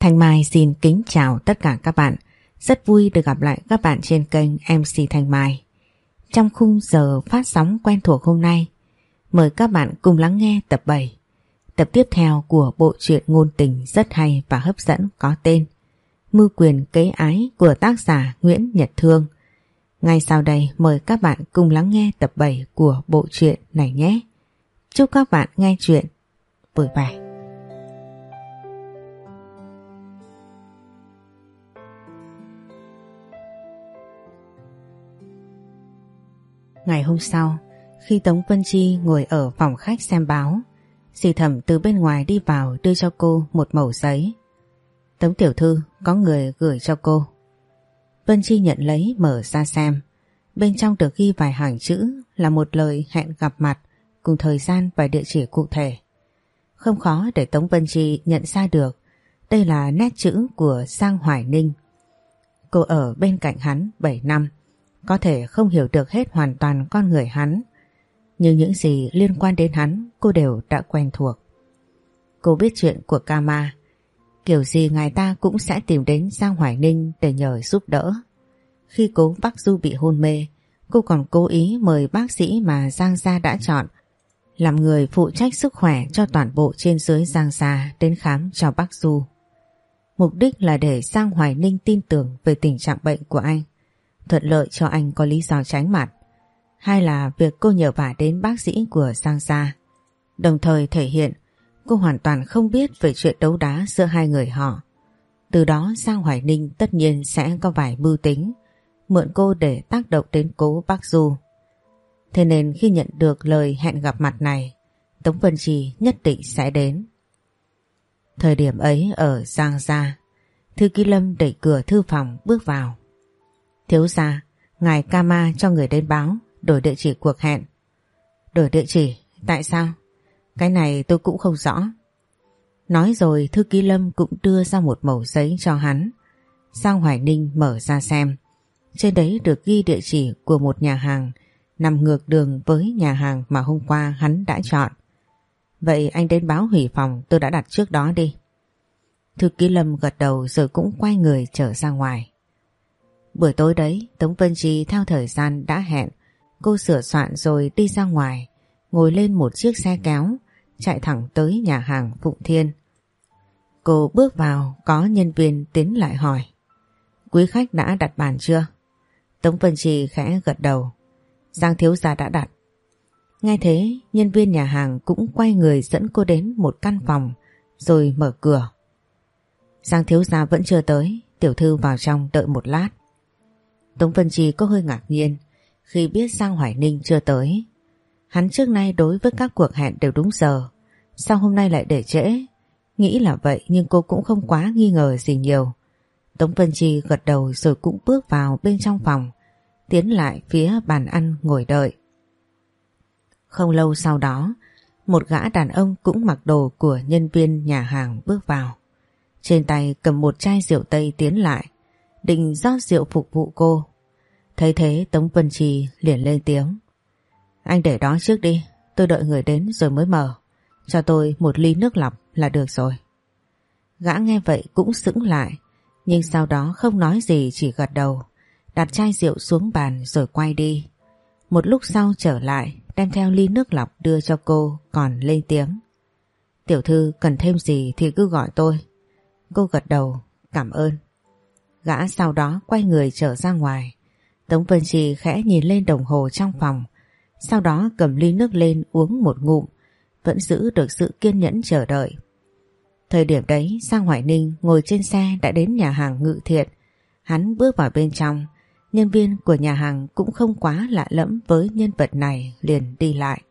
Thanh Mai xin kính chào tất cả các bạn. Rất vui được gặp lại các bạn trên kênh MC Thanh Mai. Trong khung giờ phát sóng quen thuộc hôm nay, mời các bạn cùng lắng nghe tập 7. Tập tiếp theo của bộ truyện ngôn tình rất hay và hấp dẫn có tên Mưu quyền kế ái của tác giả Nguyễn Nhật Thương. Ngay sau đây mời các bạn cùng lắng nghe tập 7 của bộ truyện này nhé. Chúc các bạn nghe chuyện vui vẻ. Ngày hôm sau, khi Tống Vân Chi ngồi ở phòng khách xem báo, dì thẩm từ bên ngoài đi vào đưa cho cô một mẩu giấy. Tống tiểu thư có người gửi cho cô. Vân Chi nhận lấy mở ra xem. Bên trong được ghi vài hàng chữ là một lời hẹn gặp mặt cùng thời gian và địa chỉ cụ thể. Không khó để Tống Vân Chi nhận ra được đây là nét chữ của Giang Hoài Ninh. Cô ở bên cạnh hắn 7 năm có thể không hiểu được hết hoàn toàn con người hắn, nhưng những gì liên quan đến hắn cô đều đã quen thuộc. Cô biết chuyện của Kama, kiểu gì ngài ta cũng sẽ tìm đến Giang Hoài Ninh để nhờ giúp đỡ. Khi cố Bác Du bị hôn mê, cô còn cố ý mời bác sĩ mà Giang Gia đã chọn làm người phụ trách sức khỏe cho toàn bộ trên dưới Giang Gia đến khám cho bác Du. Mục đích là để Giang Hoài Ninh tin tưởng về tình trạng bệnh của anh thuận lợi cho anh có lý do tránh mặt. Hai là việc cô nhờ vả đến bác sĩ của Giang Gia. Đồng thời thể hiện cô hoàn toàn không biết về chuyện đấu đá giữa hai người họ. Từ đó Giang Hoài Ninh tất nhiên sẽ có vài mưu tính, mượn cô để tác động đến cố bác Du. Thế nên khi nhận được lời hẹn gặp mặt này, Tống Vân Trì nhất định sẽ đến. Thời điểm ấy ở Giang Gia, Thư Ký Lâm đẩy cửa thư phòng bước vào. Thiếu gia, ngài Kama cho người đến báo, đổi địa chỉ cuộc hẹn. Đổi địa chỉ, tại sao? Cái này tôi cũng không rõ. Nói rồi thư ký Lâm cũng đưa ra một mẩu giấy cho hắn. Sang Hoài Ninh mở ra xem. Trên đấy được ghi địa chỉ của một nhà hàng nằm ngược đường với nhà hàng mà hôm qua hắn đã chọn. Vậy anh đến báo hủy phòng tôi đã đặt trước đó đi. Thư ký Lâm gật đầu rồi cũng quay người trở ra ngoài. Buổi tối đấy, Tống Vân Chi theo thời gian đã hẹn. Cô sửa soạn rồi đi ra ngoài, Ngồi lên một chiếc xe kéo, Chạy thẳng tới nhà hàng Phụng Thiên. Cô bước vào, Có nhân viên tiến lại hỏi, Quý khách đã đặt bàn chưa? Tống Vân Chi khẽ gật đầu, Giang thiếu gia đã đặt. Nghe thế, nhân viên nhà hàng cũng quay người dẫn cô đến một căn phòng, Rồi mở cửa. Giang thiếu gia vẫn chưa tới, Tiểu thư vào trong đợi một lát. Tống Vân Trì có hơi ngạc nhiên khi biết Giang Hoài Ninh chưa tới. Hắn trước nay đối với các cuộc hẹn đều đúng giờ, sao hôm nay lại để trễ? Nghĩ là vậy nhưng cô cũng không quá nghi ngờ gì nhiều. Tống Vân Chi gật đầu rồi cũng bước vào bên trong phòng, tiến lại phía bàn ăn ngồi đợi. Không lâu sau đó, một gã đàn ông cũng mặc đồ của nhân viên nhà hàng bước vào. Trên tay cầm một chai rượu tây tiến lại, định rót rượu phục vụ cô. Thấy thế Tống Vân Trì liền lên tiếng. Anh để đó trước đi, tôi đợi người đến rồi mới mở. Cho tôi một ly nước lọc là được rồi. Gã nghe vậy cũng sững lại, nhưng sau đó không nói gì chỉ gật đầu, đặt chai rượu xuống bàn rồi quay đi. Một lúc sau trở lại, đem theo ly nước lọc đưa cho cô còn lên tiếng. Tiểu thư cần thêm gì thì cứ gọi tôi. Cô gật đầu, cảm ơn. Gã sau đó quay người trở ra ngoài. Tống Vân Trì khẽ nhìn lên đồng hồ trong phòng, sau đó cầm ly nước lên uống một ngụm, vẫn giữ được sự kiên nhẫn chờ đợi. Thời điểm đấy Sang Hoài Ninh ngồi trên xe đã đến nhà hàng ngự thiện. Hắn bước vào bên trong, nhân viên của nhà hàng cũng không quá lạ lẫm với nhân vật này liền đi lại.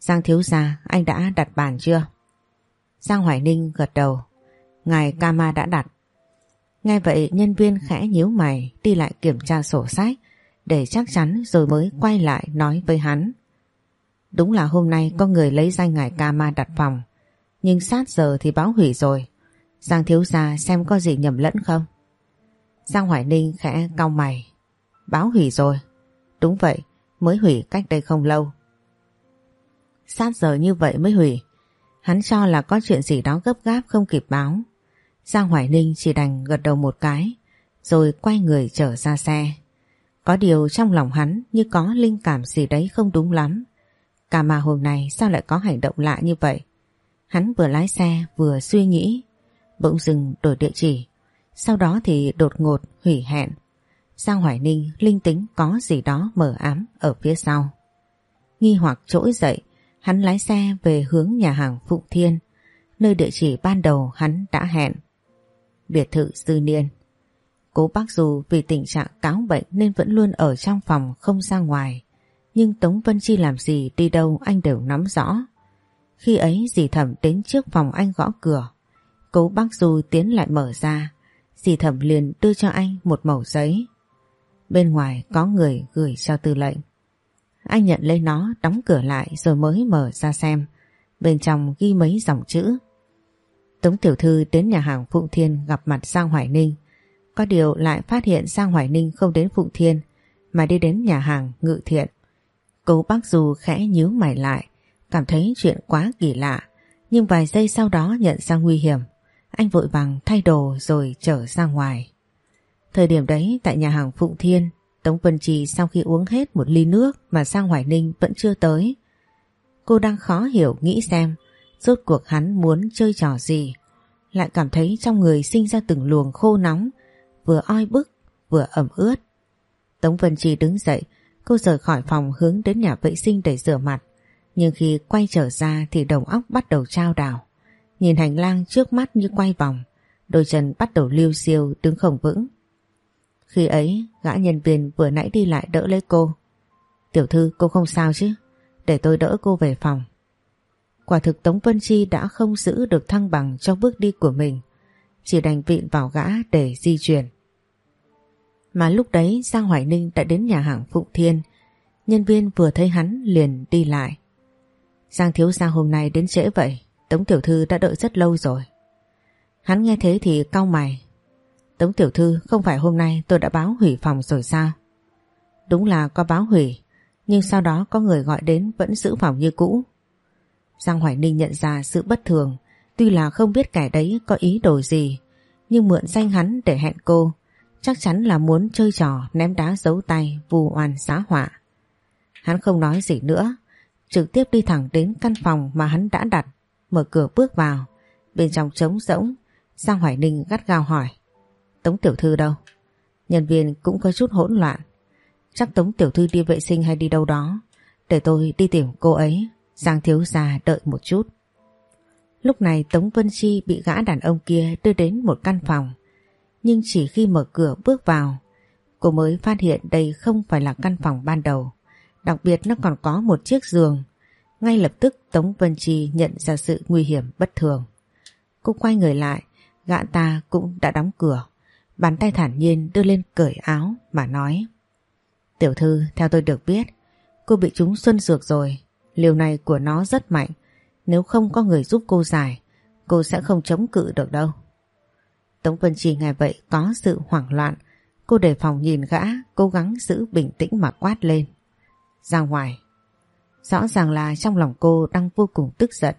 Giang thiếu gia, anh đã đặt bàn chưa? Giang Hoài Ninh gật đầu. Ngài Kama đã đặt. Nghe vậy nhân viên khẽ nhíu mày đi lại kiểm tra sổ sách để chắc chắn rồi mới quay lại nói với hắn. Đúng là hôm nay có người lấy danh ngài ca ma đặt phòng nhưng sát giờ thì báo hủy rồi. Giang thiếu gia xem có gì nhầm lẫn không? Giang Hoài Ninh khẽ cau mày. Báo hủy rồi. Đúng vậy, mới hủy cách đây không lâu. Sát giờ như vậy mới hủy. Hắn cho là có chuyện gì đó gấp gáp không kịp báo. Giang Hoài Ninh chỉ đành gật đầu một cái rồi quay người trở ra xe. Có điều trong lòng hắn như có linh cảm gì đấy không đúng lắm. Cả mà hôm nay sao lại có hành động lạ như vậy? Hắn vừa lái xe vừa suy nghĩ, bỗng dừng đổi địa chỉ. Sau đó thì đột ngột hủy hẹn. Giang Hoài Ninh linh tính có gì đó mở ám ở phía sau. Nghi hoặc trỗi dậy, hắn lái xe về hướng nhà hàng Phụng Thiên, nơi địa chỉ ban đầu hắn đã hẹn. Biệt thự Dư Niên Cố bác dù vì tình trạng cáo bệnh nên vẫn luôn ở trong phòng không ra ngoài. Nhưng Tống Vân Chi làm gì đi đâu anh đều nắm rõ. Khi ấy dì thẩm đến trước phòng anh gõ cửa. Cố bác dù tiến lại mở ra. Dì thẩm liền đưa cho anh một mẩu giấy. Bên ngoài có người gửi cho tư lệnh. Anh nhận lấy nó, đóng cửa lại rồi mới mở ra xem. Bên trong ghi mấy dòng chữ. Tống Tiểu Thư đến nhà hàng Phụng Thiên gặp mặt Giang Hoài Ninh. Có điều lại phát hiện Giang Hoài Ninh không đến Phụng Thiên mà đi đến nhà hàng Ngự Thiện. Cố bác dù khẽ nhíu mày lại, cảm thấy chuyện quá kỳ lạ, nhưng vài giây sau đó nhận ra nguy hiểm. Anh vội vàng thay đồ rồi trở ra ngoài. Thời điểm đấy tại nhà hàng Phụng Thiên, Tống Vân Trì sau khi uống hết một ly nước mà Giang Hoài Ninh vẫn chưa tới. Cô đang khó hiểu nghĩ xem rốt cuộc hắn muốn chơi trò gì. Lại cảm thấy trong người sinh ra từng luồng khô nóng, vừa oi bức, vừa ẩm ướt. Tống Vân Trì đứng dậy, cô rời khỏi phòng hướng đến nhà vệ sinh để rửa mặt. Nhưng khi quay trở ra thì đầu óc bắt đầu trao đảo. Nhìn hành lang trước mắt như quay vòng, đôi chân bắt đầu liêu siêu đứng không vững. Khi ấy, gã nhân viên vừa nãy đi lại đỡ lấy cô. Tiểu thư cô không sao chứ? Để tôi đỡ cô về phòng. Quả thực Tống Vân Chi đã không giữ được thăng bằng trong bước đi của mình. Chỉ đành vịn vào gã để di chuyển. Mà lúc đấy, Giang Hoài Ninh đã đến nhà hàng Phụng Thiên. Nhân viên vừa thấy hắn liền đi lại. Giang thiếu gia hôm nay đến trễ vậy. Tống tiểu thư đã đợi rất lâu rồi. Hắn nghe thế thì cau mày. Tống tiểu thư, không phải hôm nay tôi đã báo hủy phòng rồi sao? Đúng là có báo hủy. Nhưng sau đó có người gọi đến vẫn giữ phòng như cũ. Giang Hoài Ninh nhận ra sự bất thường. Tuy là không biết kẻ đấy có ý đồ gì. Nhưng mượn danh hắn để hẹn cô chắc chắn là muốn chơi trò ném đá giấu tay vu oan xá họa. Hắn không nói gì nữa, trực tiếp đi thẳng đến căn phòng mà hắn đã đặt, mở cửa bước vào, bên trong trống rỗng, Giang Hoài Ninh gắt gao hỏi. Tống Tiểu Thư đâu? Nhân viên cũng có chút hỗn loạn. Chắc Tống Tiểu Thư đi vệ sinh hay đi đâu đó, để tôi đi tìm cô ấy, Giang Thiếu Gia đợi một chút. Lúc này Tống Vân Chi bị gã đàn ông kia đưa đến một căn phòng, nhưng chỉ khi mở cửa bước vào cô mới phát hiện đây không phải là căn phòng ban đầu. Đặc biệt nó còn có một chiếc giường. Ngay lập tức Tống Vân Chi nhận ra sự nguy hiểm bất thường. Cô quay người lại, gã ta cũng đã đóng cửa. Bàn tay thản nhiên đưa lên cởi áo mà nói. Tiểu thư, theo tôi được biết, cô bị trúng xuân dược rồi. Liều này của nó rất mạnh. Nếu không có người giúp cô giải, cô sẽ không chống cự được đâu. Tống Vân Chi nghe vậy có sự hoảng loạn. Cô đề phòng nhìn gã, cố gắng giữ bình tĩnh mà quát lên. Ra ngoài. Rõ ràng là trong lòng cô đang vô cùng tức giận.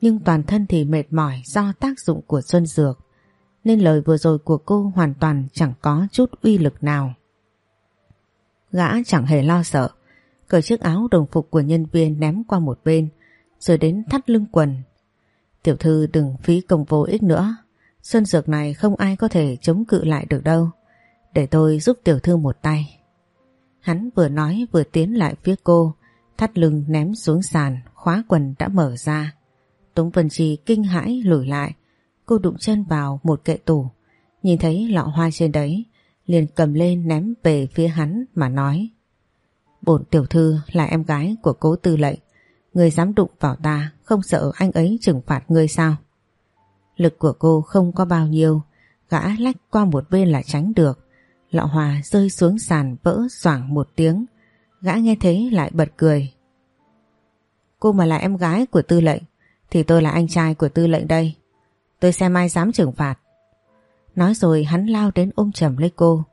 Nhưng toàn thân thì mệt mỏi do tác dụng của Xuân Dược. Nên lời vừa rồi của cô hoàn toàn chẳng có chút uy lực nào. Gã chẳng hề lo sợ. Cởi chiếc áo đồng phục của nhân viên ném qua một bên. Rồi đến thắt lưng quần. Tiểu thư đừng phí công vô ích nữa. Xuân dược này không ai có thể chống cự lại được đâu. Để tôi giúp tiểu thư một tay. Hắn vừa nói vừa tiến lại phía cô, thắt lưng ném xuống sàn, khóa quần đã mở ra. Tống Vân Chi kinh hãi lùi lại, cô đụng chân vào một kệ tủ, nhìn thấy lọ hoa trên đấy, liền cầm lên ném về phía hắn mà nói. Bổn tiểu thư là em gái của cố tư lệnh, người dám đụng vào ta, không sợ anh ấy trừng phạt ngươi sao? Lực của cô không có bao nhiêu, gã lách qua một bên là tránh được. Lọ hòa rơi xuống sàn vỡ xoảng một tiếng. Gã nghe thấy lại bật cười. Cô mà là em gái của tư lệnh, thì tôi là anh trai của tư lệnh đây. Tôi xem ai dám trừng phạt. Nói rồi hắn lao đến ôm chầm lấy cô.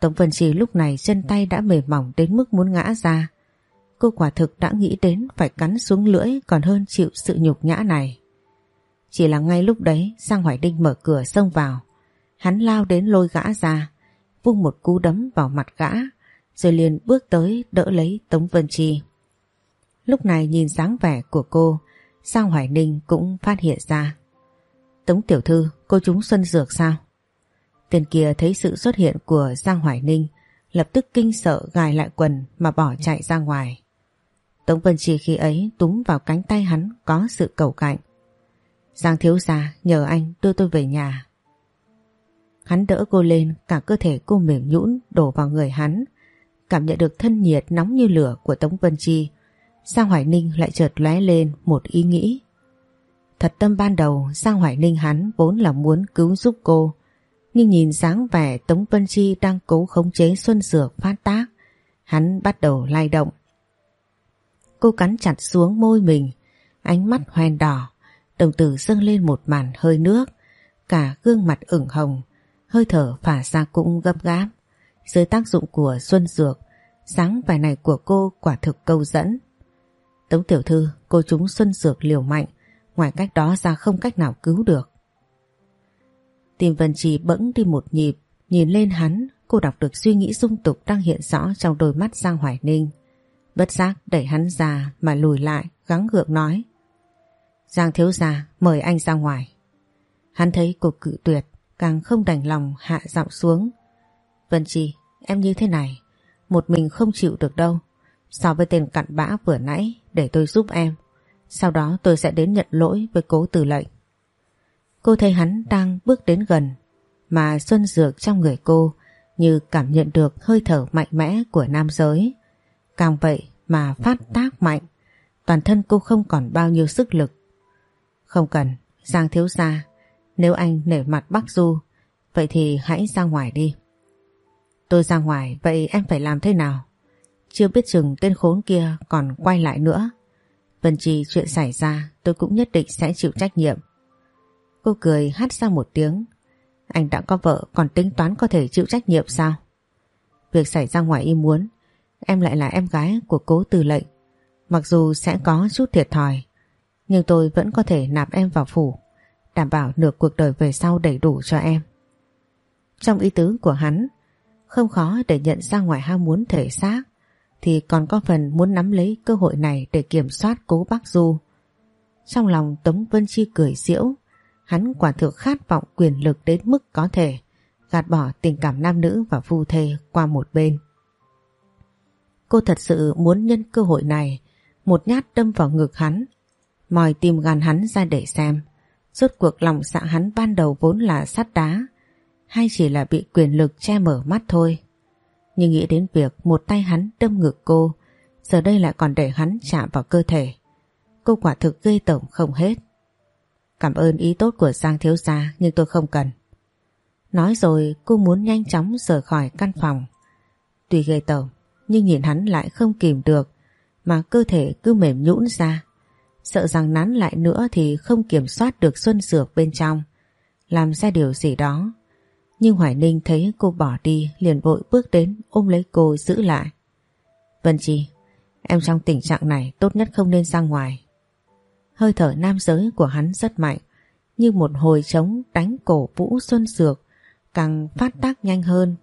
Tống Vân Trì lúc này chân tay đã mềm mỏng đến mức muốn ngã ra. Cô quả thực đã nghĩ đến phải cắn xuống lưỡi còn hơn chịu sự nhục nhã này. Chỉ là ngay lúc đấy Giang Hoài Đinh mở cửa xông vào. Hắn lao đến lôi gã ra, vung một cú đấm vào mặt gã, rồi liền bước tới đỡ lấy Tống Vân Chi. Lúc này nhìn dáng vẻ của cô, Giang Hoài Ninh cũng phát hiện ra. Tống Tiểu Thư, cô chúng Xuân Dược sao? Tên kia thấy sự xuất hiện của Giang Hoài Ninh, lập tức kinh sợ gài lại quần mà bỏ chạy ra ngoài. Tống Vân Chi khi ấy túm vào cánh tay hắn có sự cầu cạnh. Giang thiếu gia nhờ anh đưa tôi về nhà. Hắn đỡ cô lên, cả cơ thể cô mềm nhũn đổ vào người hắn. Cảm nhận được thân nhiệt nóng như lửa của Tống Vân Chi. Giang Hoài Ninh lại chợt lóe lên một ý nghĩ. Thật tâm ban đầu Giang Hoài Ninh hắn vốn là muốn cứu giúp cô. Nhưng nhìn dáng vẻ Tống Vân Chi đang cố khống chế Xuân Dược phát tác. Hắn bắt đầu lay động. Cô cắn chặt xuống môi mình, ánh mắt hoen đỏ, đồng tử dâng lên một màn hơi nước, cả gương mặt ửng hồng, hơi thở phả ra cũng gấp gáp. Dưới tác dụng của Xuân Dược, dáng vẻ này của cô quả thực câu dẫn. Tống tiểu thư, cô chúng Xuân Dược liều mạnh, ngoài cách đó ra không cách nào cứu được. Tim Vân Trì bỗng đi một nhịp, nhìn lên hắn, cô đọc được suy nghĩ dung tục đang hiện rõ trong đôi mắt Giang Hoài Ninh. Bất giác đẩy hắn ra mà lùi lại, gắng gượng nói. Giang thiếu gia mời anh ra ngoài. Hắn thấy cô cự tuyệt, càng không đành lòng hạ giọng xuống. Vân Chi, em như thế này, một mình không chịu được đâu. So với tên cặn bã vừa nãy để tôi giúp em. Sau đó tôi sẽ đến nhận lỗi với cố tử lệnh. Cô thấy hắn đang bước đến gần mà xuân dược trong người cô như cảm nhận được hơi thở mạnh mẽ của nam giới. Càng vậy mà phát tác mạnh, toàn thân cô không còn bao nhiêu sức lực. Không cần, Giang thiếu gia, nếu anh nể mặt Bắc Du, vậy thì hãy ra ngoài đi. Tôi ra ngoài, vậy em phải làm thế nào? Chưa biết chừng tên khốn kia còn quay lại nữa. Vân Trì chuyện xảy ra tôi cũng nhất định sẽ chịu trách nhiệm. Cô cười hát ra một tiếng. Anh đã có vợ, còn tính toán có thể chịu trách nhiệm sao? Việc xảy ra ngoài ý muốn, Em lại là em gái của cố từ lệnh Mặc dù sẽ có chút thiệt thòi, Nhưng tôi vẫn có thể nạp em vào phủ, Đảm bảo nửa cuộc đời về sau đầy đủ cho em Trong ý tứ của hắn, Không khó để nhận ra ngoài ham muốn thể xác, Thì còn có phần muốn nắm lấy cơ hội này Để kiểm soát cố bác Du Trong lòng Tống Vân Chi cười diễu Hắn quả thực khát vọng quyền lực đến mức có thể, Gạt bỏ tình cảm nam nữ và phu thê qua một bên Cô thật sự muốn nhân cơ hội này, một nhát đâm vào ngực hắn mòi tim gan hắn ra để xem rốt cuộc lòng dạ hắn ban đầu vốn là sắt đá, hay chỉ là bị quyền lực che mở mắt thôi. Nhưng nghĩ đến việc một tay hắn đâm ngực cô, giờ đây lại còn để hắn chạm vào cơ thể. Cô quả thực gây tởm không hết. Cảm ơn ý tốt của Giang thiếu gia nhưng tôi không cần. Nói rồi cô muốn nhanh chóng rời khỏi căn phòng. Tuy ghê tởm nhưng nhìn hắn lại không kìm được mà cơ thể cứ mềm nhũn ra. Sợ rằng nắn lại nữa thì không kiểm soát được xuân dược bên trong, làm ra điều gì đó. Nhưng Hoài Ninh thấy cô bỏ đi liền vội bước đến ôm lấy cô giữ lại. Vân Chi, em trong tình trạng này tốt nhất không nên ra ngoài. Hơi thở nam giới của hắn rất mạnh, như một hồi trống đánh cổ Vũ Xuân Dược, càng phát tác nhanh hơn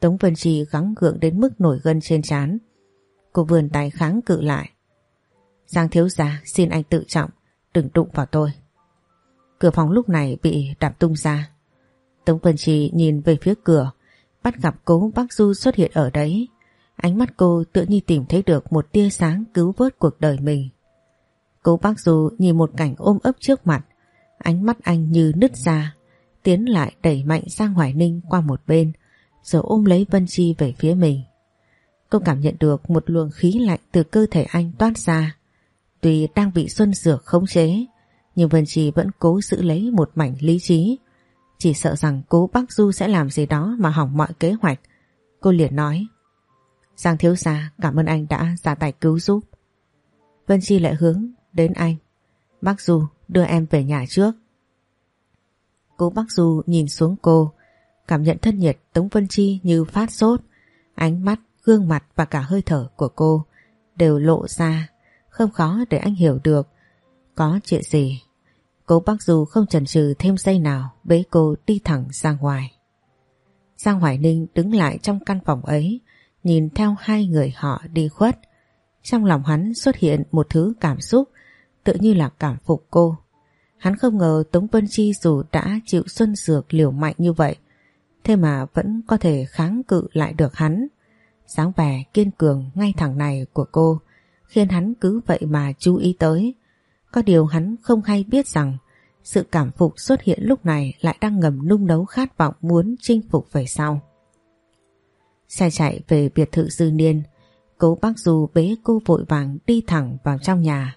Tống Vân Chi gắng gượng đến mức nổi gân trên trán. Cô vườn tay kháng cự lại. Giang thiếu gia xin anh tự trọng, đừng đụng vào tôi. Cửa phòng lúc này bị đạp tung ra. Tống Vân Chi nhìn về phía cửa, bắt gặp cố bác Du xuất hiện ở đấy. Ánh mắt cô tự như tìm thấy được một tia sáng cứu vớt cuộc đời mình. Cố bác Du nhìn một cảnh ôm ấp trước mặt, ánh mắt anh như nứt ra, tiến lại đẩy mạnh sang Hoài Ninh qua một bên, rồi ôm lấy Vân Chi về phía mình. Cô cảm nhận được một luồng khí lạnh từ cơ thể anh toát ra. Tuy đang bị Xuân Dược khống chế, nhưng Vân Chi vẫn cố giữ lấy một mảnh lý trí. Chỉ sợ rằng cố Bắc Du sẽ làm gì đó mà hỏng mọi kế hoạch. Cô liền nói. Giang thiếu gia cảm ơn anh đã ra tay cứu giúp. Vân Chi lại hướng đến anh. Bác Du đưa em về nhà trước. Cô bác Du nhìn xuống cô, Cảm nhận thân nhiệt Tống Vân Chi như phát sốt. Ánh mắt, gương mặt và cả hơi thở của cô đều lộ ra. Không khó để anh hiểu được có chuyện gì. Cô bác Du không chần chừ thêm giây nào bế cô đi thẳng ra ngoài. Giang Hoài Ninh đứng lại trong căn phòng ấy nhìn theo hai người họ đi khuất. Trong lòng hắn xuất hiện một thứ cảm xúc tự như là cảm phục cô. Hắn không ngờ Tống Vân Chi dù đã chịu xuân dược liều mạnh như vậy thế mà vẫn có thể kháng cự lại được hắn. Sáng vẻ kiên cường ngay thẳng này của cô khiến hắn cứ vậy mà chú ý tới. Có điều hắn không hay biết rằng sự cảm phục xuất hiện lúc này lại đang ngầm nung nấu khát vọng muốn chinh phục về sau. Xe chạy về biệt thự dư niên, cố bác Du bế cô vội vàng đi thẳng vào trong nhà.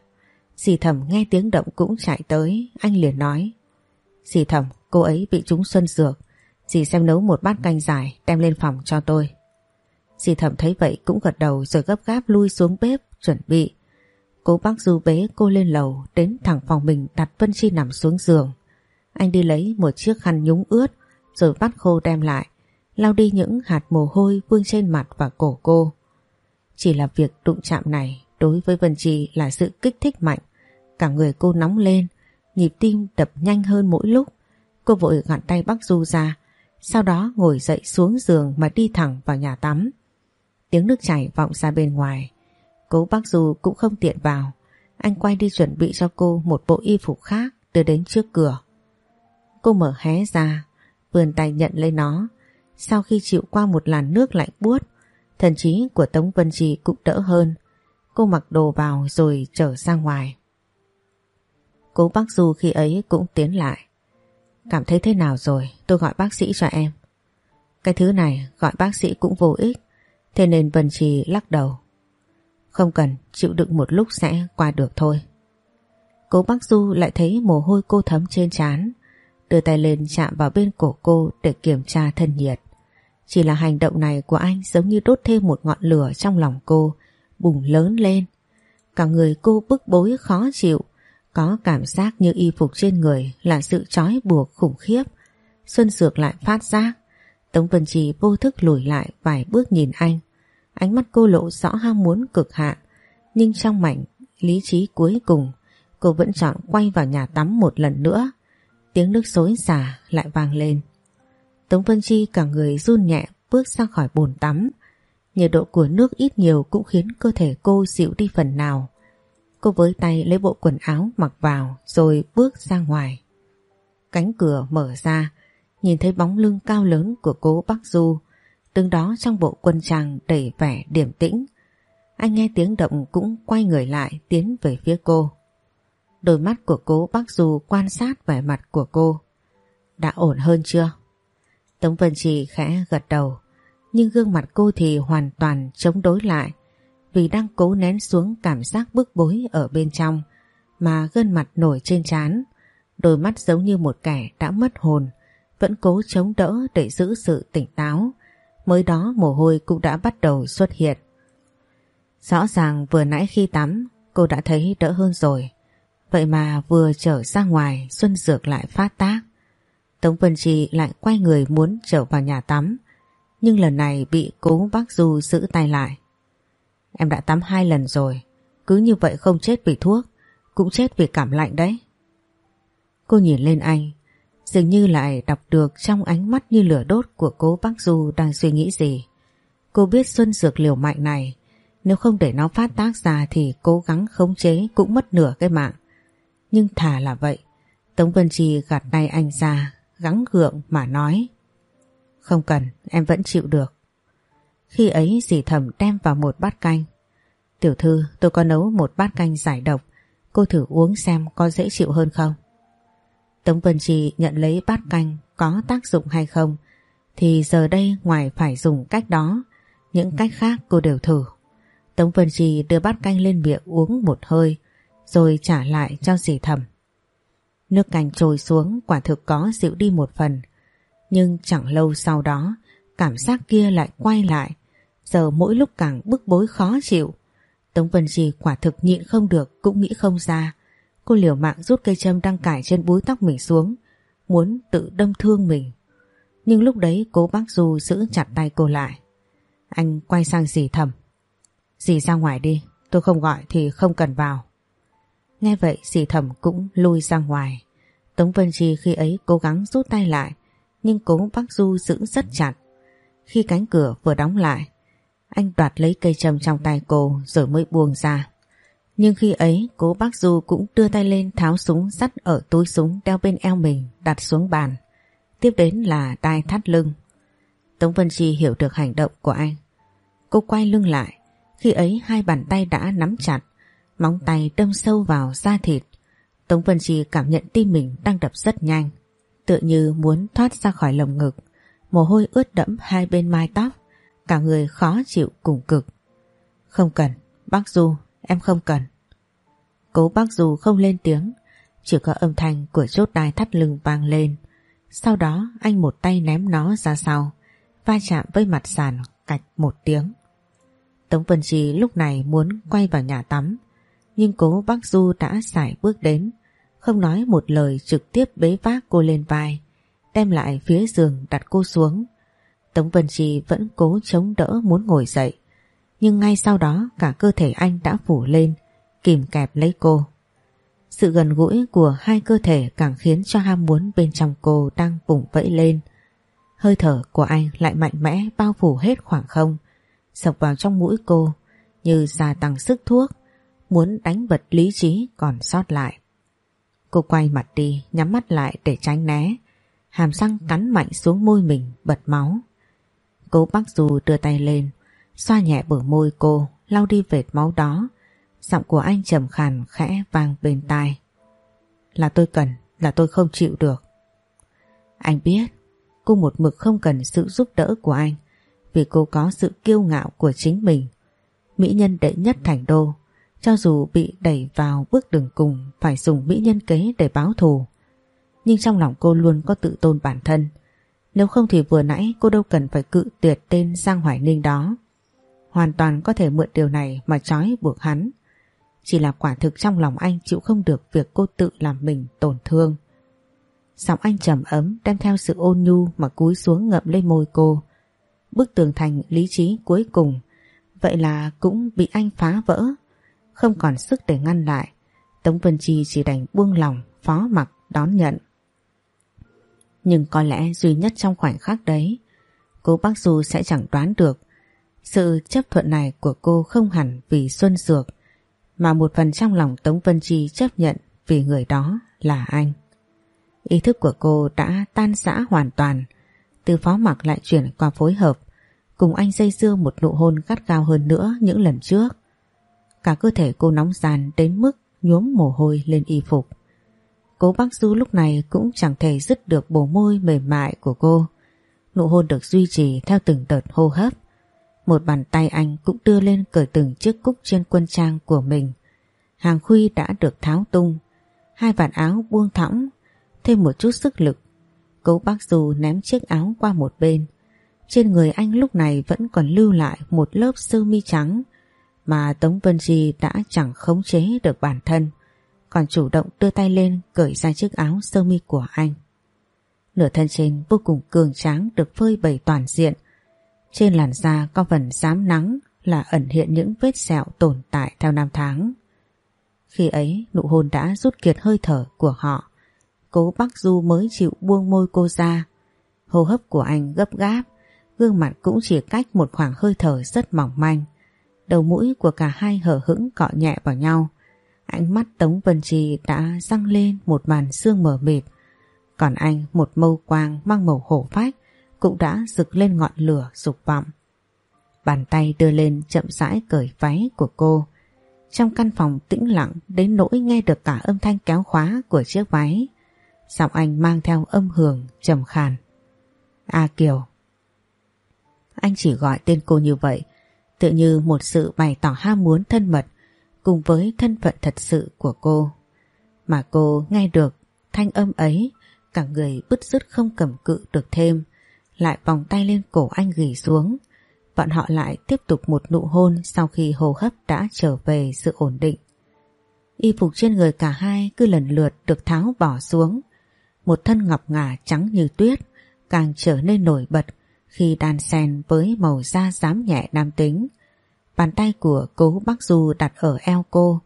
Dì thẩm nghe tiếng động cũng chạy tới, anh liền nói. Dì thẩm, cô ấy bị trúng xuân dược, dì xem nấu một bát canh dài đem lên phòng cho tôi. Dì thẩm thấy vậy cũng gật đầu rồi gấp gáp lui xuống bếp chuẩn bị. Cô bác Du bế cô lên lầu đến thẳng phòng mình đặt Vân Chi nằm xuống giường. Anh đi lấy một chiếc khăn nhúng ướt rồi bắt khô đem lại, lau đi những hạt mồ hôi vương trên mặt và cổ cô. Chỉ là việc đụng chạm này đối với Vân Chi là sự kích thích mạnh. Cả người cô nóng lên, nhịp tim đập nhanh hơn mỗi lúc. Cô vội gạn tay bác Du ra, sau đó ngồi dậy xuống giường mà đi thẳng vào nhà tắm. Tiếng nước chảy vọng ra bên ngoài. Cố bác Du cũng không tiện vào. Anh quay đi chuẩn bị cho cô một bộ y phục khác đưa đến trước cửa. Cô mở hé ra, vườn tay nhận lấy nó. Sau khi chịu qua một làn nước lạnh buốt, thần trí của Tống Vân Trì cũng đỡ hơn. Cô mặc đồ vào rồi trở ra ngoài. Cố bác Du khi ấy cũng tiến lại. Cảm thấy thế nào rồi tôi gọi bác sĩ cho em. Cái thứ này gọi bác sĩ cũng vô ích. Thế nên Vân Trì lắc đầu. Không cần, chịu đựng một lúc sẽ qua được thôi. Cố bác Du lại thấy mồ hôi cô thấm trên trán, đưa tay lên chạm vào bên cổ cô để kiểm tra thân nhiệt. Chỉ là hành động này của anh giống như đốt thêm một ngọn lửa trong lòng cô, bùng lớn lên. Cả người cô bức bối khó chịu, có cảm giác như y phục trên người là sự trói buộc khủng khiếp. Xuân Dược lại phát giác, Tống Vân Trì vô thức lùi lại vài bước nhìn anh. Ánh mắt cô lộ rõ ham muốn cực hạn, nhưng trong mảnh lý trí cuối cùng, cô vẫn chọn quay vào nhà tắm một lần nữa. Tiếng nước xối xả lại vang lên. Tống Vân Chi cả người run nhẹ bước ra khỏi bồn tắm. Nhiệt độ của nước ít nhiều cũng khiến cơ thể cô dịu đi phần nào. Cô với tay lấy bộ quần áo mặc vào rồi bước ra ngoài. Cánh cửa mở ra, nhìn thấy bóng lưng cao lớn của cố Bắc Du, đứng đó trong bộ quân trang đầy vẻ điềm tĩnh. Anh nghe tiếng động cũng quay người lại tiến về phía cô. Đôi mắt của cố Bắc Du quan sát vẻ mặt của cô. Đã ổn hơn chưa? Tống Vân Trì khẽ gật đầu, nhưng gương mặt cô thì hoàn toàn chống đối lại vì đang cố nén xuống cảm giác bức bối ở bên trong mà gân mặt nổi trên trán, đôi mắt giống như một kẻ đã mất hồn, vẫn cố chống đỡ để giữ sự tỉnh táo. Mới đó mồ hôi cũng đã bắt đầu xuất hiện. Rõ ràng vừa nãy khi tắm cô đã thấy đỡ hơn rồi. Vậy mà vừa trở ra ngoài Xuân Dược lại phát tác. Tống Vân Trì lại quay người muốn trở vào nhà tắm. Nhưng lần này bị cố bác Du giữ tay lại. Em đã tắm hai lần rồi. Cứ như vậy không chết vì thuốc. Cũng chết vì cảm lạnh đấy. Cô nhìn lên anh. Dường như lại đọc được trong ánh mắt như lửa đốt của cố bác Du đang suy nghĩ gì. Cô biết xuân dược liều mạnh này. Nếu không để nó phát tác ra thì cố gắng khống chế cũng mất nửa cái mạng. Nhưng thà là vậy. Tống Vân Trì gạt tay anh ra gắng gượng mà nói Không cần, em vẫn chịu được. Khi ấy dì thầm đem vào một bát canh. Tiểu thư, tôi có nấu một bát canh giải độc, cô thử uống xem có dễ chịu hơn không. Tống Vân Trì nhận lấy bát canh có tác dụng hay không, thì giờ đây ngoài phải dùng cách đó, những cách khác cô đều thử. Tống Vân Trì đưa bát canh lên miệng uống một hơi, rồi trả lại cho dì thầm. Nước canh trôi xuống quả thực có dịu đi một phần. Nhưng chẳng lâu sau đó, cảm giác kia lại quay lại. Giờ mỗi lúc càng bức bối khó chịu. Tống Vân Trì quả thực nhịn không được cũng nghĩ không ra. Cô liều mạng rút cây châm đang cải trên búi tóc mình xuống, muốn tự đâm thương mình. Nhưng lúc đấy cố bác Du giữ chặt tay cô lại. Anh quay sang dì thầm. Dì ra ngoài đi, tôi không gọi thì không cần vào. Nghe vậy dì thầm cũng lui ra ngoài. Tống Vân Chi khi ấy cố gắng rút tay lại nhưng cố bác Du giữ rất chặt. Khi cánh cửa vừa đóng lại anh đoạt lấy cây trầm trong tay cô rồi mới buông ra. Nhưng khi ấy, cố bác Du cũng đưa tay lên tháo súng sắt ở túi súng đeo bên eo mình, đặt xuống bàn. Tiếp đến là đai thắt lưng. Tống Vân Chi hiểu được hành động của anh. Cô quay lưng lại. Khi ấy, hai bàn tay đã nắm chặt. Móng tay đâm sâu vào da thịt. Tống Vân Chi cảm nhận tim mình đang đập rất nhanh. Tựa như muốn thoát ra khỏi lồng ngực. Mồ hôi ướt đẫm hai bên mai tóc. Cả người khó chịu cùng cực. Không cần, bác Du, em không cần. Cố bác Du không lên tiếng. Chỉ có âm thanh của chốt đai thắt lưng vang lên. Sau đó anh một tay ném nó ra sau, va chạm với mặt sàn cạch một tiếng. Tống Vân trì lúc này muốn quay vào nhà tắm, nhưng cố bác Du đã xài bước đến, không nói một lời trực tiếp bế vác cô lên vai, đem lại phía giường đặt cô xuống. Tống Vân Chi vẫn cố chống đỡ muốn ngồi dậy, nhưng ngay sau đó cả cơ thể anh đã phủ lên, kìm kẹp lấy cô. Sự gần gũi của hai cơ thể càng khiến cho ham muốn bên trong cô đang bùng vẫy lên. Hơi thở của anh lại mạnh mẽ bao phủ hết khoảng không, sộc vào trong mũi cô như gia tăng sức thuốc, muốn đánh bật lý trí còn sót lại. Cô quay mặt đi, nhắm mắt lại để tránh né, hàm răng cắn mạnh xuống môi mình bật máu. Cố bác dù đưa tay lên, xoa nhẹ bờ môi cô, lau đi vệt máu đó, Giọng của anh trầm khàn khẽ vang bên tai. Là tôi cần, là tôi không chịu được. Anh biết, cô một mực không cần sự giúp đỡ của anh vì cô có sự kiêu ngạo của chính mình. Mỹ nhân đệ nhất thành đô, cho dù bị đẩy vào bước đường cùng phải dùng mỹ nhân kế để báo thù. Nhưng trong lòng cô luôn có tự tôn bản thân. Nếu không thì vừa nãy cô đâu cần phải cự tuyệt tên Giang Hoài Ninh đó. Hoàn toàn có thể mượn điều này mà trói buộc hắn. Chỉ là quả thực trong lòng anh chịu không được việc cô tự làm mình tổn thương. Giọng anh trầm ấm đem theo sự ôn nhu mà cúi xuống ngậm lên môi cô. Bức tường thành lý trí cuối cùng vậy là cũng bị anh phá vỡ. Không còn sức để ngăn lại. Tống Vân Chi chỉ đành buông lòng, phó mặc, đón nhận. Nhưng có lẽ duy nhất trong khoảnh khắc đấy cô bác Du sẽ chẳng đoán được sự chấp thuận này của cô không hẳn vì Xuân Dược mà một phần trong lòng Tống Vân Chi chấp nhận vì người đó là anh. Ý thức của cô đã tan rã hoàn toàn, từ phó mặc lại chuyển qua phối hợp, cùng anh dây dưa một nụ hôn gắt gao hơn nữa những lần trước. Cả cơ thể cô nóng gian đến mức nhuốm mồ hôi lên y phục. Cố bác Du lúc này cũng chẳng thể dứt được bồ môi mềm mại của cô. Nụ hôn được duy trì theo từng đợt hô hấp. Một bàn tay anh cũng đưa lên cởi từng chiếc cúc trên quân trang của mình. Hàng khuy đã được tháo tung. Hai vạt áo buông thõng, thêm một chút sức lực. Cố bác du ném chiếc áo qua một bên. Trên người anh lúc này vẫn còn lưu lại một lớp sơ mi trắng mà Tống Vân di đã chẳng khống chế được bản thân, còn chủ động đưa tay lên cởi ra chiếc áo sơ mi của anh. Nửa thân trên vô cùng cường tráng được phơi bày toàn diện, trên làn da có phần xám nắng là ẩn hiện những vết sẹo tồn tại theo năm tháng. Khi ấy nụ hôn đã rút kiệt hơi thở của họ. Cố Bắc Du mới chịu buông môi cô ra. Hô hấp của anh gấp gáp, gương mặt cũng chỉ cách một khoảng hơi thở rất mỏng manh. Đầu mũi của cả hai hở hững cọ nhẹ vào nhau. Ánh mắt Tống Vân Trì đã răng lên một màn sương mờ mịt. Còn anh một mâu quang mang màu hổ phách cũng đã rực lên ngọn lửa dục vọng. Bàn tay đưa lên chậm rãi cởi váy của cô. Trong căn phòng tĩnh lặng đến nỗi nghe được cả âm thanh kéo khóa của chiếc váy. Giọng anh mang theo âm hưởng trầm khàn. A Kiều. Anh chỉ gọi tên cô như vậy, tự như một sự bày tỏ ham muốn thân mật cùng với thân phận thật sự của cô. Mà cô nghe được thanh âm ấy, cả người bứt rứt không cầm cự được thêm, lại vòng tay lên cổ anh gỉ xuống. Bọn họ lại tiếp tục một nụ hôn sau khi hô hấp đã trở về sự ổn định. Y phục trên người cả hai cứ lần lượt được tháo bỏ xuống. Một thân ngọc ngà trắng như tuyết càng trở nên nổi bật khi đan xen với màu da dám nhẹ nam tính. Bàn tay của cố bác Du đặt ở eo cô.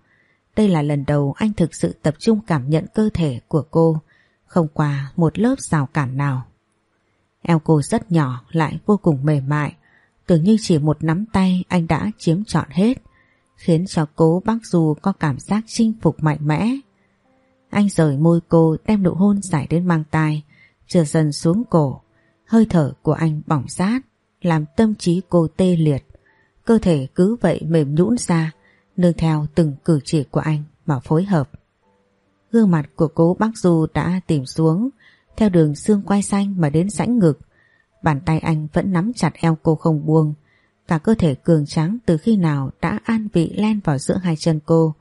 Đây là lần đầu anh thực sự tập trung cảm nhận cơ thể của cô không qua một lớp rào cản nào. Eo cô rất nhỏ lại vô cùng mềm mại, tưởng như chỉ một nắm tay anh đã chiếm trọn hết, khiến cho cố bác Du có cảm giác chinh phục mạnh mẽ. Anh rời môi cô đem nụ hôn giải đến mang tai, trượt dần xuống cổ, hơi thở của anh bỏng rát, làm tâm trí cô tê liệt. Cơ thể cứ vậy mềm nhũn ra, nương theo từng cử chỉ của anh mà phối hợp. Gương mặt của cố bác Du đã tìm xuống, theo đường xương quai xanh mà đến rãnh ngực. Bàn tay anh vẫn nắm chặt eo cô không buông, cả cơ thể cường tráng từ khi nào đã an vị len vào giữa hai chân cô.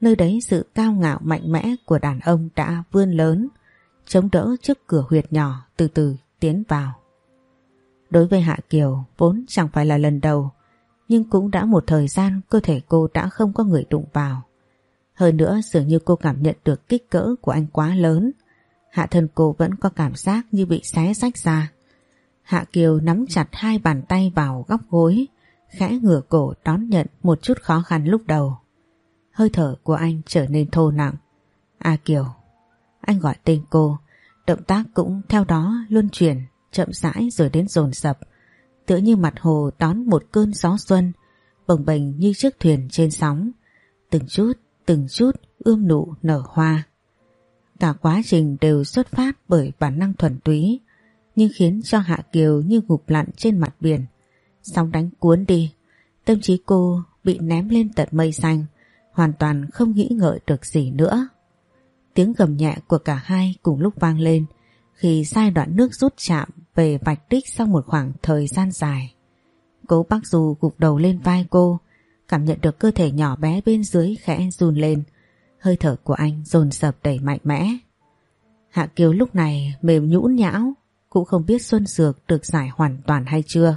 Nơi đấy sự cao ngạo mạnh mẽ của đàn ông đã vươn lớn, chống đỡ trước cửa huyệt nhỏ từ từ tiến vào. Đối với Hạ Kiều vốn chẳng phải là lần đầu nhưng cũng đã một thời gian cơ thể cô đã không có người đụng vào. Hơn nữa dường như cô cảm nhận được kích cỡ của anh quá lớn. Hạ thân cô vẫn có cảm giác như bị xé rách ra. Hạ Kiều nắm chặt hai bàn tay vào góc gối, khẽ ngửa cổ đón nhận một chút khó khăn lúc đầu. Hơi thở của anh trở nên thô nặng. A Kiều, anh gọi tên cô, động tác cũng theo đó luân chuyển, chậm rãi rồi đến dồn dập tựa như mặt hồ đón một cơn gió xuân, bồng bềnh như chiếc thuyền trên sóng, từng chút, từng chút ươm nụ nở hoa. Cả quá trình đều xuất phát bởi bản năng thuần túy, nhưng khiến cho Hạ Kiều như gục lặn trên mặt biển. Sóng đánh cuốn đi, tâm trí cô bị ném lên tận mây xanh, hoàn toàn không nghĩ ngợi được gì nữa. Tiếng gầm nhẹ của cả hai cùng lúc vang lên khi giai đoạn nước rút chạm về vạch đích sau một khoảng thời gian dài. Cố bác Du gục đầu lên vai cô, cảm nhận được cơ thể nhỏ bé bên dưới khẽ run lên, hơi thở của anh dồn dập đẩy mạnh mẽ. Hạ Kiều lúc này mềm nhũn nhão, cũng không biết Xuân Dược được giải hoàn toàn hay chưa.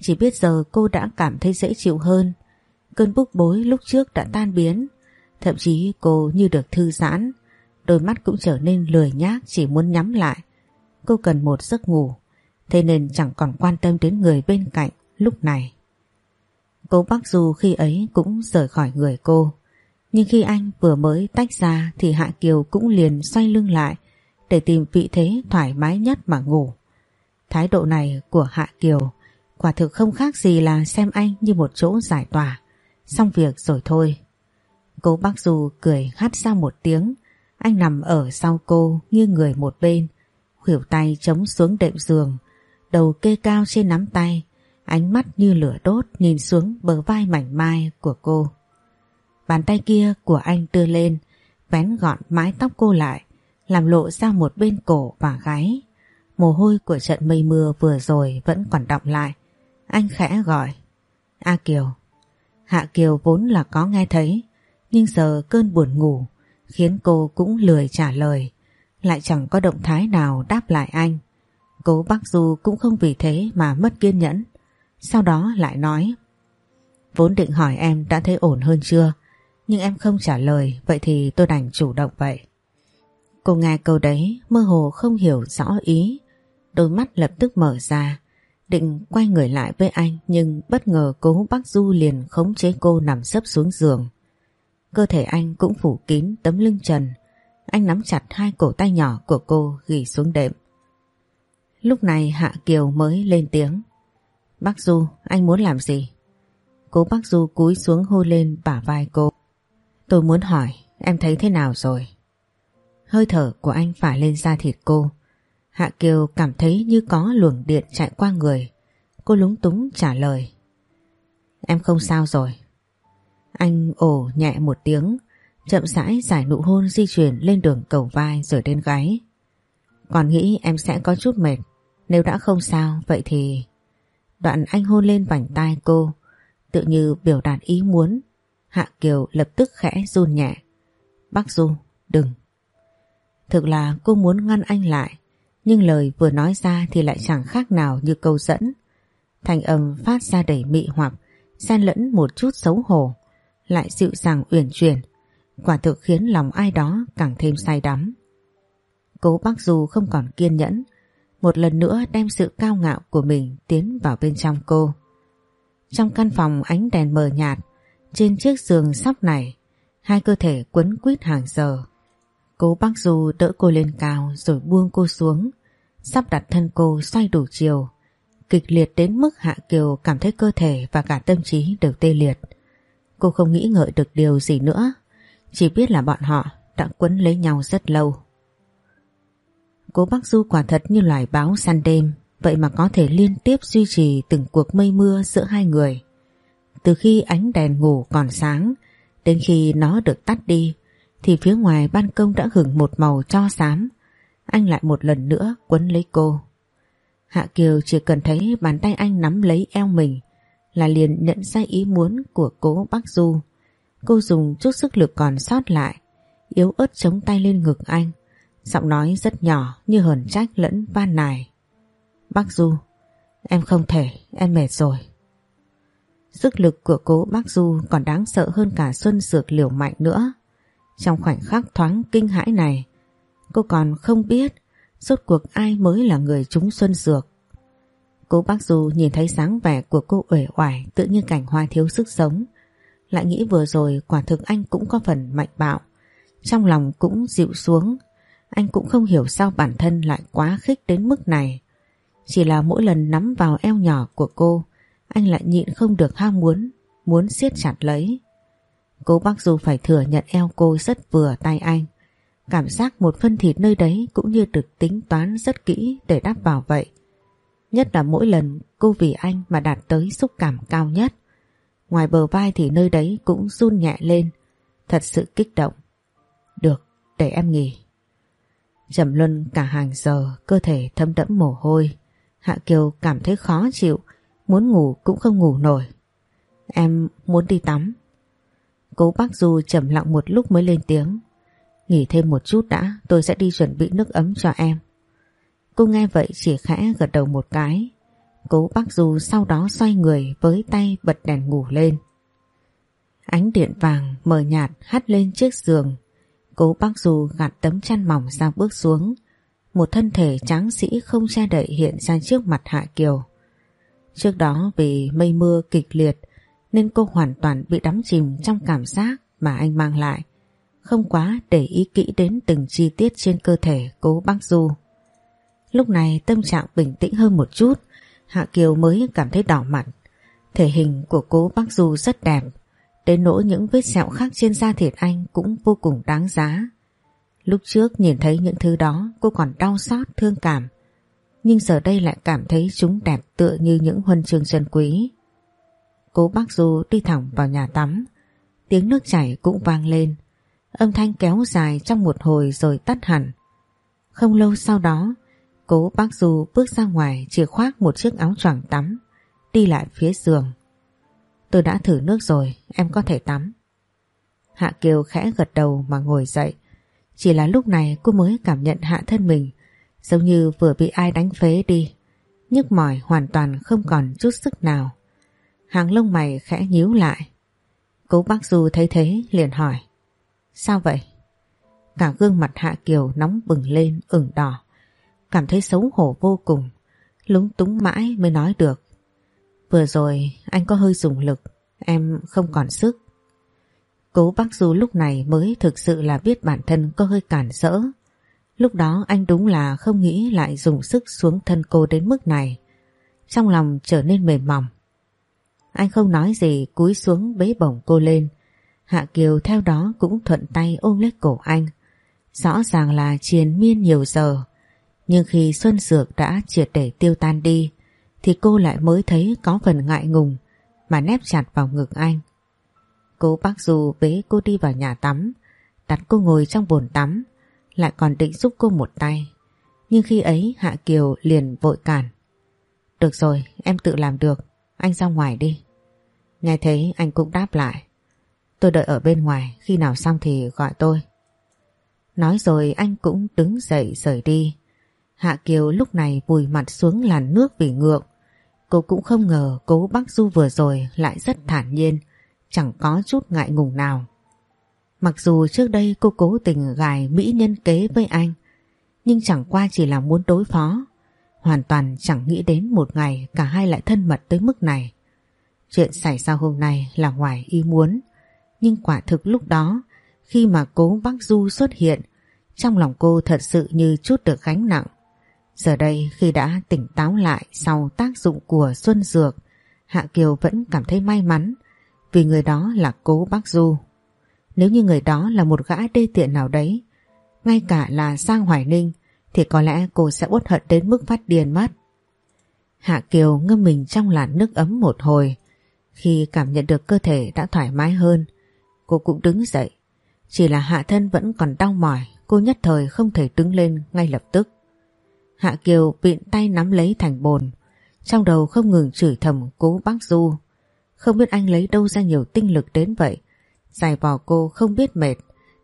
Chỉ biết giờ cô đã cảm thấy dễ chịu hơn, cơn bức bối lúc trước đã tan biến, thậm chí cô như được thư giãn, đôi mắt cũng trở nên lười nhác chỉ muốn nhắm lại. Cô cần một giấc ngủ, thế nên chẳng còn quan tâm đến người bên cạnh lúc này. cô Bắc Du khi ấy cũng rời khỏi người cô. Nhưng khi anh vừa mới tách ra thì Hạ Kiều cũng liền xoay lưng lại để tìm vị thế thoải mái nhất mà ngủ. Thái độ này của Hạ Kiều quả thực không khác gì là xem anh như một chỗ giải tỏa. Xong việc rồi thôi. cô Bắc Du cười hắt ra một tiếng. Anh nằm ở sau cô nghiêng người một bên. Khuỷu tay chống xuống đệm giường đầu kê cao trên nắm tay, ánh mắt như lửa đốt nhìn xuống bờ vai mảnh mai của cô. Bàn tay kia của anh đưa lên, vén gọn mái tóc cô lại, làm lộ ra một bên cổ và gáy. Mồ hôi của trận mây mưa vừa rồi vẫn còn đọng lại. Anh khẽ gọi. A Kiều. Hạ Kiều vốn là có nghe thấy, nhưng giờ cơn buồn ngủ khiến cô cũng lười trả lời, lại chẳng có động thái nào đáp lại anh. Cố Bắc Du cũng không vì thế mà mất kiên nhẫn. Sau đó lại nói, Vốn định hỏi em đã thấy ổn hơn chưa Nhưng em không trả lời, Vậy thì tôi đành chủ động vậy Cô nghe câu đấy, Mơ hồ không hiểu rõ ý Đôi mắt lập tức mở ra, Định quay người lại với anh, Nhưng bất ngờ cố Bác Du liền khống chế cô nằm sấp xuống giường Cơ thể anh cũng phủ kín tấm lưng trần anh nắm chặt hai cổ tay nhỏ của cô ghi xuống đệm Lúc này Hạ Kiều mới lên tiếng. Bác Du, anh muốn làm gì? cô bác Du cúi xuống hôn lên bả vai cô. Tôi muốn hỏi, em thấy thế nào rồi? Hơi thở của anh phả lên da thịt cô. Hạ Kiều cảm thấy như có luồng điện chạy qua người. Cô lúng túng trả lời. Em không sao rồi. Anh ồ nhẹ một tiếng, chậm rãi giải nụ hôn di chuyển lên đường cầu vai rồi đến gáy. Còn nghĩ em sẽ có chút mệt nếu đã không sao vậy thì... Đoạn anh hôn lên vành tai cô, tự như biểu đạt ý muốn. Hạ Kiều lập tức khẽ run nhẹ. Bác Du, đừng. Thực là cô muốn ngăn anh lại, nhưng lời vừa nói ra thì lại chẳng khác nào như câu dẫn. Thành âm phát ra đầy mị hoặc, xen lẫn một chút xấu hổ, lại dịu dàng uyển chuyển, quả thực khiến lòng ai đó càng thêm say đắm. Cố bác Du không còn kiên nhẫn, một lần nữa đem sự cao ngạo của mình tiến vào bên trong cô. Trong căn phòng ánh đèn mờ nhạt, trên chiếc giường sóc này, hai cơ thể quấn quýt hàng giờ. Cố bác Du đỡ cô lên cao rồi buông cô xuống, sắp đặt thân cô xoay đủ chiều. Kịch liệt đến mức Hạ Kiều cảm thấy cơ thể và cả tâm trí đều tê liệt. Cô không nghĩ ngợi được điều gì nữa, chỉ biết là bọn họ đã quấn lấy nhau rất lâu. Cố bác Du quả thật như loài báo săn đêm, vậy mà có thể liên tiếp duy trì từng cuộc mây mưa giữa hai người. Từ khi ánh đèn ngủ còn sáng, đến khi nó được tắt đi, thì phía ngoài ban công đã hửng một màu cho xám. Anh lại một lần nữa quấn lấy cô. Hạ Kiều chỉ cần thấy bàn tay anh nắm lấy eo mình là liền nhận ra ý muốn của cố bác Du. Cô dùng chút sức lực còn sót lại, yếu ớt chống tay lên ngực anh. Giọng nói rất nhỏ như hờn trách lẫn van nài. Bác Du, em không thể, em mệt rồi. Sức lực của cố bác Du còn đáng sợ hơn cả Xuân Dược liều mạnh nữa. Trong khoảnh khắc thoáng kinh hãi này, cô còn không biết rốt cuộc ai mới là người trúng Xuân Dược. cô bác Du nhìn thấy sáng vẻ của cô uể oải tự như cảnh hoa thiếu sức sống. Lại nghĩ vừa rồi quả thực anh cũng có phần mạnh bạo. Trong lòng cũng dịu xuống. Anh cũng không hiểu sao bản thân lại quá khích đến mức này. Chỉ là mỗi lần nắm vào eo nhỏ của cô, anh lại nhịn không được ham muốn, muốn siết chặt lấy. cô bác dù phải thừa nhận eo cô rất vừa tay anh. Cảm giác một phân thịt nơi đấy cũng như được tính toán rất kỹ để đáp vào vậy. Nhất là mỗi lần cô vì anh mà đạt tới xúc cảm cao nhất. Ngoài bờ vai thì nơi đấy cũng run nhẹ lên. Thật sự kích động. Được, để em nghỉ. Trầm luân cả hàng giờ, cơ thể thấm đẫm mồ hôi. Hạ Kiều cảm thấy khó chịu, muốn ngủ cũng không ngủ nổi. Em muốn đi tắm. Cố bác Du trầm lặng một lúc mới lên tiếng. Nghỉ thêm một chút đã, tôi sẽ đi chuẩn bị nước ấm cho em. Cô nghe vậy chỉ khẽ gật đầu một cái. Cố bác Du sau đó xoay người với tay bật đèn ngủ lên. Ánh điện vàng mờ nhạt hắt lên chiếc giường. Cố bác Du gạt tấm chăn mỏng ra bước xuống. Một thân thể tráng sĩ không che đậy hiện ra trước mặt Hạ Kiều. Trước đó vì mây mưa kịch liệt nên cô hoàn toàn bị đắm chìm trong cảm giác mà anh mang lại. Không quá để ý kỹ đến từng chi tiết trên cơ thể cố bác Du. Lúc này tâm trạng bình tĩnh hơn một chút, Hạ Kiều mới cảm thấy đỏ mặt. Thể hình của cố bác Du rất đẹp, đến nỗi những vết sẹo khác trên da thịt anh cũng vô cùng đáng giá. Lúc trước nhìn thấy những thứ đó cô còn đau xót thương cảm, nhưng giờ đây lại cảm thấy chúng đẹp tựa như những huân chương chân quý. Cố bác Du đi thẳng vào nhà tắm, tiếng nước chảy cũng vang lên, âm thanh kéo dài trong một hồi rồi tắt hẳn. Không lâu sau đó, Cố bác Du bước ra ngoài chỉ khoác một chiếc áo choàng tắm, đi lại phía giường. Tôi đã thử nước rồi, em có thể tắm. Hạ Kiều khẽ gật đầu mà ngồi dậy. Chỉ là lúc này cô mới cảm nhận hạ thân mình giống như vừa bị ai đánh phế đi. Nhức mỏi hoàn toàn không còn chút sức nào. Hàng lông mày khẽ nhíu lại. Cố bác Du thấy thế liền hỏi. Sao vậy? Cả gương mặt Hạ Kiều nóng bừng lên ửng đỏ cảm thấy xấu hổ vô cùng, lúng túng mãi mới nói được. Vừa rồi anh có hơi dùng lực, em không còn sức. Cố bác Du lúc này mới thực sự là biết bản thân có hơi cản rỡ. Lúc đó anh đúng là không nghĩ lại dùng sức xuống thân cô đến mức này. Trong lòng trở nên mềm mỏng. Anh không nói gì cúi xuống bế bổng cô lên. Hạ Kiều theo đó cũng thuận tay ôm lấy cổ anh. Rõ ràng là triền miên nhiều giờ nhưng khi Xuân Dược đã triệt để tiêu tan đi thì cô lại mới thấy có phần ngại ngùng mà nép chặt vào ngực anh. Cố bác Du bế cô đi vào nhà tắm đặt cô ngồi trong bồn tắm lại còn định giúp cô một tay. Nhưng khi ấy Hạ Kiều liền vội cản. Được rồi, em tự làm được, anh ra ngoài đi. Nghe thấy anh cũng đáp lại. Tôi đợi ở bên ngoài, khi nào xong thì gọi tôi. Nói rồi anh cũng đứng dậy rời đi. Hạ Kiều lúc này vùi mặt xuống làn nước vì ngượng. Cô cũng không ngờ cố bác Du vừa rồi lại rất thản nhiên, chẳng có chút ngại ngùng nào. Mặc dù trước đây cô cố tình gài mỹ nhân kế với anh, nhưng chẳng qua chỉ là muốn đối phó. Hoàn toàn chẳng nghĩ đến một ngày cả hai lại thân mật tới mức này. Chuyện xảy ra hôm nay là ngoài ý muốn, nhưng quả thực lúc đó khi mà cố bác Du xuất hiện Trong lòng cô thật sự như chút được gánh nặng. Giờ đây khi đã tỉnh táo lại sau tác dụng của Xuân Dược, Hạ Kiều vẫn cảm thấy may mắn vì người đó là cố bác Du. Nếu như người đó là một gã đê tiện nào đấy, ngay cả là Giang Hoài Ninh thì có lẽ cô sẽ uất hận đến mức phát điên mất. Hạ Kiều ngâm mình trong làn nước ấm một hồi. Khi cảm nhận được cơ thể đã thoải mái hơn, cô cũng đứng dậy. Chỉ là hạ thân vẫn còn đau mỏi, cô nhất thời không thể đứng lên ngay lập tức. Hạ Kiều bịn tay nắm lấy thành bồn, trong đầu không ngừng chửi thầm cố bác Du. Không biết anh lấy đâu ra nhiều tinh lực đến vậy, dài vò cô không biết mệt,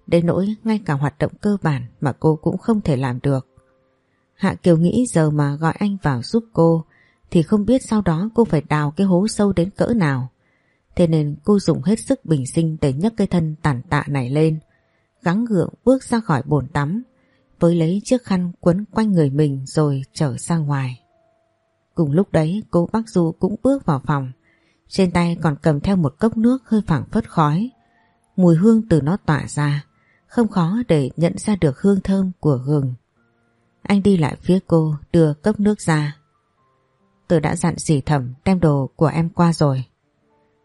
đến nỗi ngay cả hoạt động cơ bản mà cô cũng không thể làm được. Hạ Kiều nghĩ giờ mà gọi anh vào giúp cô thì không biết sau đó cô phải đào cái hố sâu đến cỡ nào. Thế nên cô dùng hết sức bình sinh để nhấc cái thân tàn tạ này lên, gắng gượng bước ra khỏi bồn tắm, với lấy chiếc khăn quấn quanh người mình rồi trở ra ngoài. Cùng lúc đấy cô bác Du cũng bước vào phòng, trên tay còn cầm theo một cốc nước hơi phảng phất khói. Mùi hương từ nó tỏa ra, không khó để nhận ra được hương thơm của gừng. Anh đi lại phía cô đưa cốc nước ra. Tôi đã dặn dì thẩm đem đồ của em qua rồi.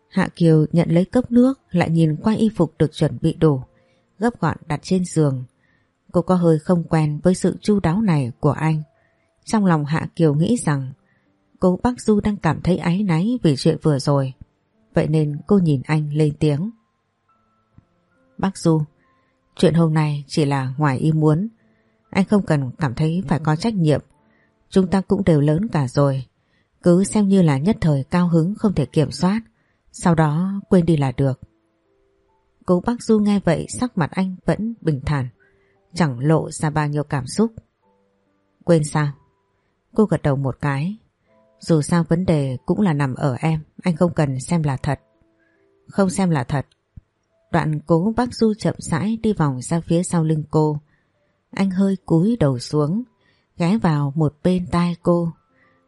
Hạ Kiều nhận lấy cốc nước lại nhìn qua y phục được chuẩn bị đủ, gấp gọn đặt trên giường. Cô có hơi không quen với sự chu đáo này của anh. Trong lòng Hạ Kiều nghĩ rằng cô bác Du đang cảm thấy áy náy vì chuyện vừa rồi. Vậy nên cô nhìn anh lên tiếng. Bác Du, chuyện hôm nay chỉ là ngoài ý muốn. Anh không cần cảm thấy phải có trách nhiệm. Chúng ta cũng đều lớn cả rồi. Cứ xem như là nhất thời cao hứng không thể kiểm soát. Sau đó quên đi là được. cô bác Du nghe vậy sắc mặt anh vẫn bình thản. Chẳng lộ ra bao nhiêu cảm xúc. Quên sao? Cô gật đầu một cái. Dù sao vấn đề cũng là nằm ở em. Anh không cần xem là thật. Không xem là thật. Đoạn cố bác Du chậm rãi đi vòng ra phía sau lưng cô. Anh hơi cúi đầu xuống, ghé vào một bên tai cô.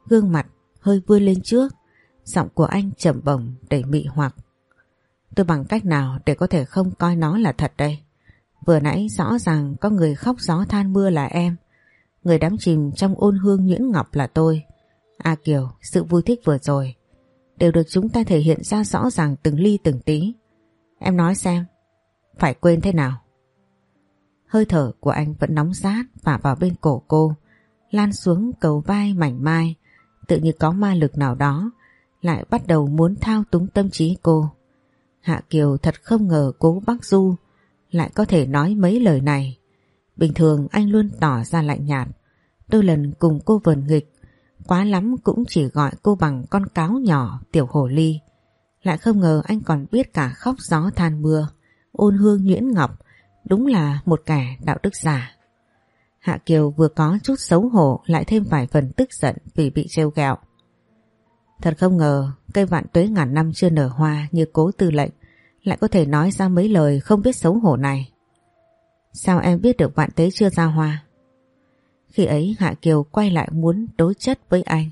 Gương mặt hơi vươn lên trước, giọng của anh trầm bổng đầy mị hoặc. Tôi bằng cách nào để có thể không coi nó là thật đây? Vừa nãy rõ ràng có người khóc gió than mưa là em. Người đắm chìm trong ôn hương nhuyễn ngọc là tôi. A Kiều, sự vui thích vừa rồi đều được chúng ta thể hiện ra rõ ràng từng ly từng tí. Em nói xem, phải quên thế nào? Hơi thở của anh vẫn nóng rát và vào bên cổ cô, lan xuống cầu vai mảnh mai, tự như có ma lực nào đó, lại bắt đầu muốn thao túng tâm trí cô. Hạ Kiều thật không ngờ cố bác Du lại có thể nói mấy lời này. Bình thường anh luôn tỏ ra lạnh nhạt, đôi lần cùng cô vờn nghịch, quá lắm cũng chỉ gọi cô bằng con cáo nhỏ tiểu hồ ly. Lại không ngờ anh còn biết cả khóc gió than mưa, ôn hương nhuyễn ngọc, đúng là một kẻ đạo đức giả. Hạ Kiều vừa có chút xấu hổ lại thêm vài phần tức giận vì bị trêu ghẹo. Thật không ngờ cây vạn tuế ngàn năm chưa nở hoa như cố tư lệnh lại có thể nói ra mấy lời không biết xấu hổ này. Sao em biết được bạn tế chưa ra hoa? Khi ấy, Hạ Kiều quay lại muốn đối chất với anh.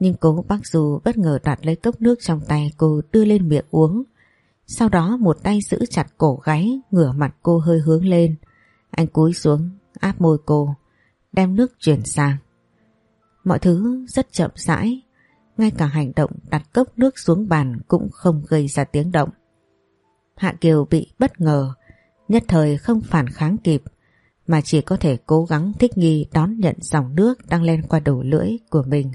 Nhưng cố bác dù bất ngờ đặt lấy cốc nước trong tay cô đưa lên miệng uống. Sau đó một tay giữ chặt cổ gáy ngửa mặt cô hơi hướng lên. Anh cúi xuống, áp môi cô, đem nước chuyển sang. Mọi thứ rất chậm rãi ngay cả hành động đặt cốc nước xuống bàn cũng không gây ra tiếng động. Hạ Kiều bị bất ngờ, nhất thời không phản kháng kịp, mà chỉ có thể cố gắng thích nghi đón nhận dòng nước đang lên qua đầu lưỡi của mình.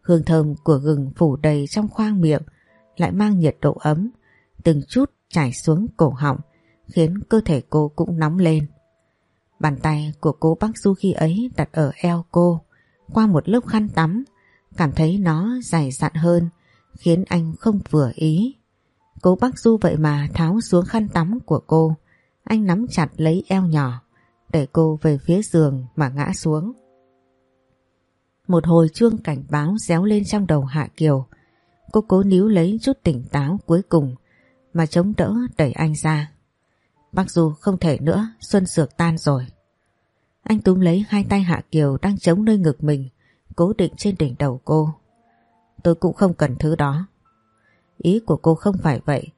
Hương thơm của gừng phủ đầy trong khoang miệng, lại mang nhiệt độ ấm, từng chút chảy xuống cổ họng, khiến cơ thể cô cũng nóng lên. Bàn tay của cô bác Du khi ấy đặt ở eo cô, qua một lớp khăn tắm, Cảm thấy nó dày dặn hơn khiến anh không vừa ý. Cố bác Du vậy mà tháo xuống khăn tắm của cô. Anh nắm chặt lấy eo nhỏ để cô về phía giường mà ngã xuống. Một hồi chuông cảnh báo réo lên trong đầu Hạ Kiều. Cô cố níu lấy chút tỉnh táo cuối cùng mà chống đỡ đẩy anh ra. Bác Du không thể nữa, Xuân Sược tan rồi. Anh túm lấy hai tay Hạ Kiều đang chống nơi ngực mình cố định trên đỉnh đầu cô. Tôi cũng không cần thứ đó. Ý của cô không phải vậy.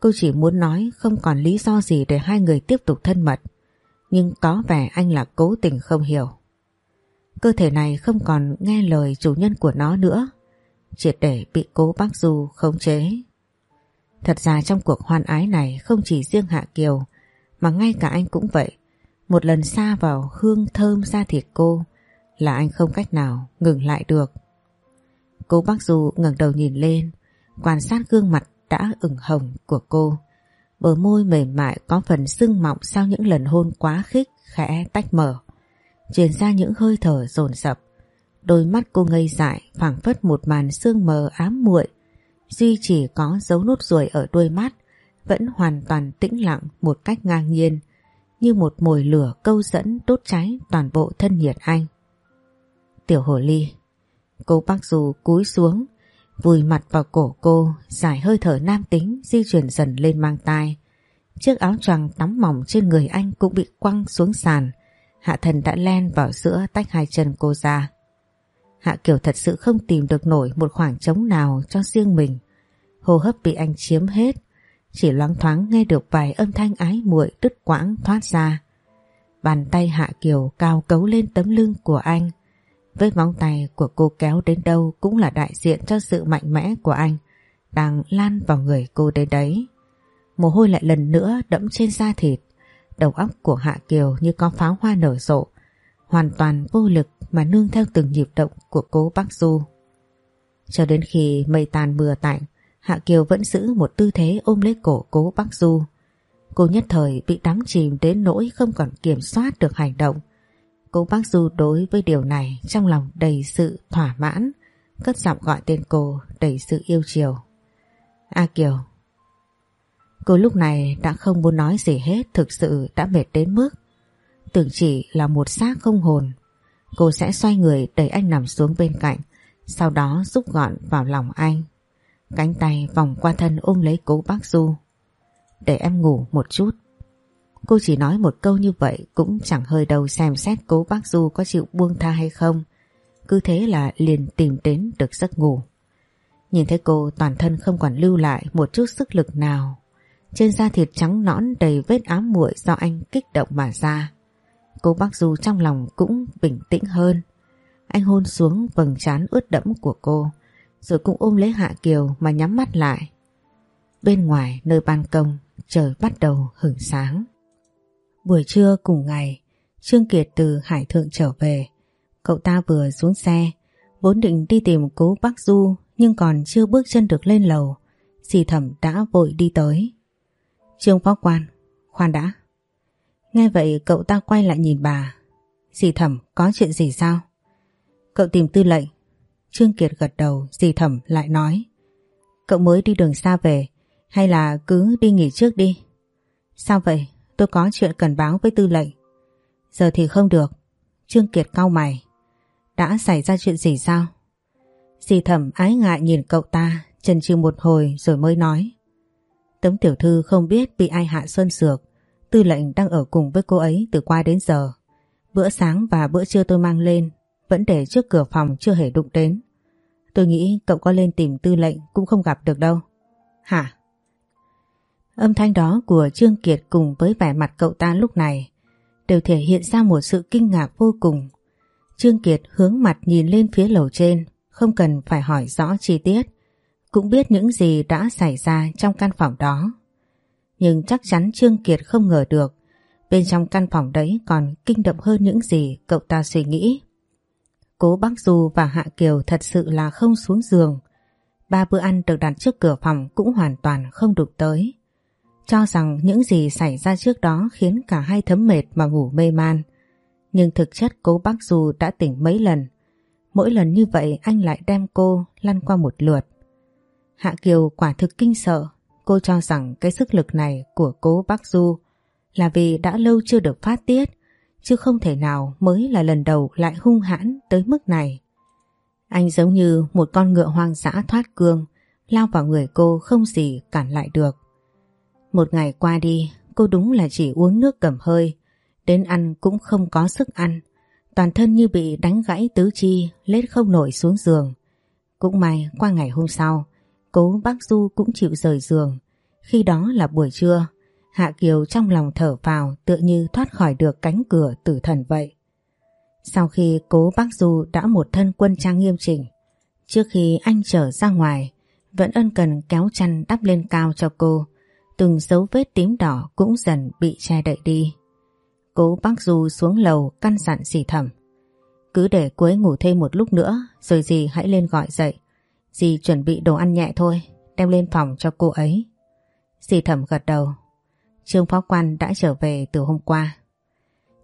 Cô chỉ muốn nói không còn lý do gì để hai người tiếp tục thân mật. Nhưng có vẻ anh là cố tình không hiểu. Cơ thể này không còn nghe lời chủ nhân của nó nữa. Triệt để bị cố bác Du khống chế. Thật ra trong cuộc hoan ái này không chỉ riêng Hạ Kiều mà ngay cả anh cũng vậy. Một lần xa vào hương thơm da thịt cô là anh không cách nào ngừng lại được. Cô bác Du ngẩng đầu nhìn lên, quan sát gương mặt đã ửng hồng của cô. Bờ môi mềm mại có phần sưng mọng sau những lần hôn quá khích, khẽ tách mở. Truyền ra những hơi thở dồn dập. Đôi mắt cô ngây dại, phảng phất một màn sương mờ ám muội Duy chỉ có dấu nốt ruồi ở đôi mắt, vẫn hoàn toàn tĩnh lặng một cách ngang nhiên, như một mồi lửa câu dẫn đốt cháy toàn bộ thân nhiệt anh. Tiểu hồ ly, Cô bác dù cúi xuống vùi mặt vào cổ cô giải hơi thở nam tính di chuyển dần lên mang tai. Chiếc áo choàng tắm mỏng trên người anh cũng bị quăng xuống sàn. Hạ thần đã len vào giữa tách hai chân cô ra. Hạ Kiều thật sự không tìm được nổi một khoảng trống nào cho riêng mình. Hô hấp bị anh chiếm hết. Chỉ loáng thoáng nghe được vài âm thanh ái muội đứt quãng thoát ra. Bàn tay Hạ Kiều cao cấu lên tấm lưng của anh. Với móng tay của cô kéo đến đâu cũng là đại diện cho sự mạnh mẽ của anh đang lan vào người cô đến đấy. Mồ hôi lại lần nữa đẫm trên da thịt. Đầu óc của Hạ Kiều như có pháo hoa nở rộ. Hoàn toàn vô lực mà nương theo từng nhịp động của cố bác Du. Cho đến khi mây tàn mưa tạnh, Hạ Kiều vẫn giữ một tư thế ôm lấy cổ cố bác Du. Cô nhất thời bị đắm chìm đến nỗi không còn kiểm soát được hành động. Cô bác Du đối với điều này trong lòng đầy sự thỏa mãn, cất giọng gọi tên cô đầy sự yêu chiều. A Kiều. Cô lúc này đã không muốn nói gì hết thực sự đã mệt đến mức. Tưởng chỉ là một xác không hồn. Cô sẽ xoay người đẩy anh nằm xuống bên cạnh, sau đó rút gọn vào lòng anh. Cánh tay vòng qua thân ôm lấy cố bác Du. Để em ngủ một chút. Cô chỉ nói một câu như vậy cũng chẳng hơi đầu xem xét cố bác Du có chịu buông tha hay không. Cứ thế là liền tìm đến được giấc ngủ. Nhìn thấy cô toàn thân không còn lưu lại một chút sức lực nào. Trên da thịt trắng nõn đầy vết ám muội do anh kích động mà ra. Cô bác Du trong lòng cũng bình tĩnh hơn. Anh hôn xuống vầng trán ướt đẫm của cô, rồi cũng ôm lấy Hạ Kiều mà nhắm mắt lại. Bên ngoài nơi ban công, trời bắt đầu hửng sáng. Buổi trưa cùng ngày, Trương Kiệt từ Hải Thượng trở về. Cậu ta vừa xuống xe, vốn định đi tìm cố bắc Du nhưng còn chưa bước chân được lên lầu. Dì thẩm đã vội đi tới. Trương phó quan, khoan đã. Nghe vậy cậu ta quay lại nhìn bà. Dì thẩm có chuyện gì sao? Cậu tìm tư lệnh. Trương Kiệt gật đầu, dì thẩm lại nói. Cậu mới đi đường xa về, hay là cứ đi nghỉ trước đi? Sao vậy? Tôi có chuyện cần báo với tư lệnh. Giờ thì không được. Trương Kiệt cau mày. Đã xảy ra chuyện gì sao? Dì thẩm ái ngại nhìn cậu ta, chần chừ một hồi rồi mới nói. Tống tiểu thư không biết bị ai hạ sơn sược. Tư lệnh đang ở cùng với cô ấy từ qua đến giờ. Bữa sáng và bữa trưa tôi mang lên, vẫn để trước cửa phòng chưa hề đụng đến. Tôi nghĩ cậu có lên tìm tư lệnh cũng không gặp được đâu. Hả? Âm thanh đó của Trương Kiệt cùng với vẻ mặt cậu ta lúc này đều thể hiện ra một sự kinh ngạc vô cùng. Trương Kiệt hướng mặt nhìn lên phía lầu trên, không cần phải hỏi rõ chi tiết, cũng biết những gì đã xảy ra trong căn phòng đó. Nhưng chắc chắn Trương Kiệt không ngờ được, bên trong căn phòng đấy còn kinh động hơn những gì cậu ta suy nghĩ. Cố Bắc Du và Hạ Kiều thật sự là không xuống giường. Ba bữa ăn được đặt trước cửa phòng cũng hoàn toàn không đụng tới. Cho rằng những gì xảy ra trước đó khiến cả hai thấm mệt mà ngủ mê man. Nhưng thực chất cố bác Du đã tỉnh mấy lần. Mỗi lần như vậy, anh lại đem cô lăn qua một lượt. Hạ Kiều quả thực kinh sợ. Cô cho rằng cái sức lực này của cố bác Du là vì đã lâu chưa được phát tiết, chứ không thể nào mới là lần đầu lại hung hãn tới mức này. Anh giống như một con ngựa hoang dã thoát cương, lao vào người cô không gì cản lại được. Một ngày qua đi, cô đúng là chỉ uống nước cầm hơi, đến ăn cũng không có sức ăn. Toàn thân như bị đánh gãy tứ chi, lết không nổi xuống giường. Cũng may qua ngày hôm sau, cố bác Du cũng chịu rời giường. Khi đó là buổi trưa, Hạ Kiều trong lòng thở vào tựa như thoát khỏi được cánh cửa tử thần vậy. Sau khi cố bác Du đã một thân quân trang nghiêm chỉnh, trước khi anh trở ra ngoài, vẫn ân cần kéo chăn đắp lên cao cho cô, từng dấu vết tím đỏ cũng dần bị che đậy đi. Cố bác Du xuống lầu căn dặn dì thầm. Cứ để cuối ngủ thêm một lúc nữa rồi dì hãy lên gọi dậy. Dì chuẩn bị đồ ăn nhẹ thôi, đem lên phòng cho cô ấy. Dì thẩm gật đầu. Trương phó quan đã trở về từ hôm qua.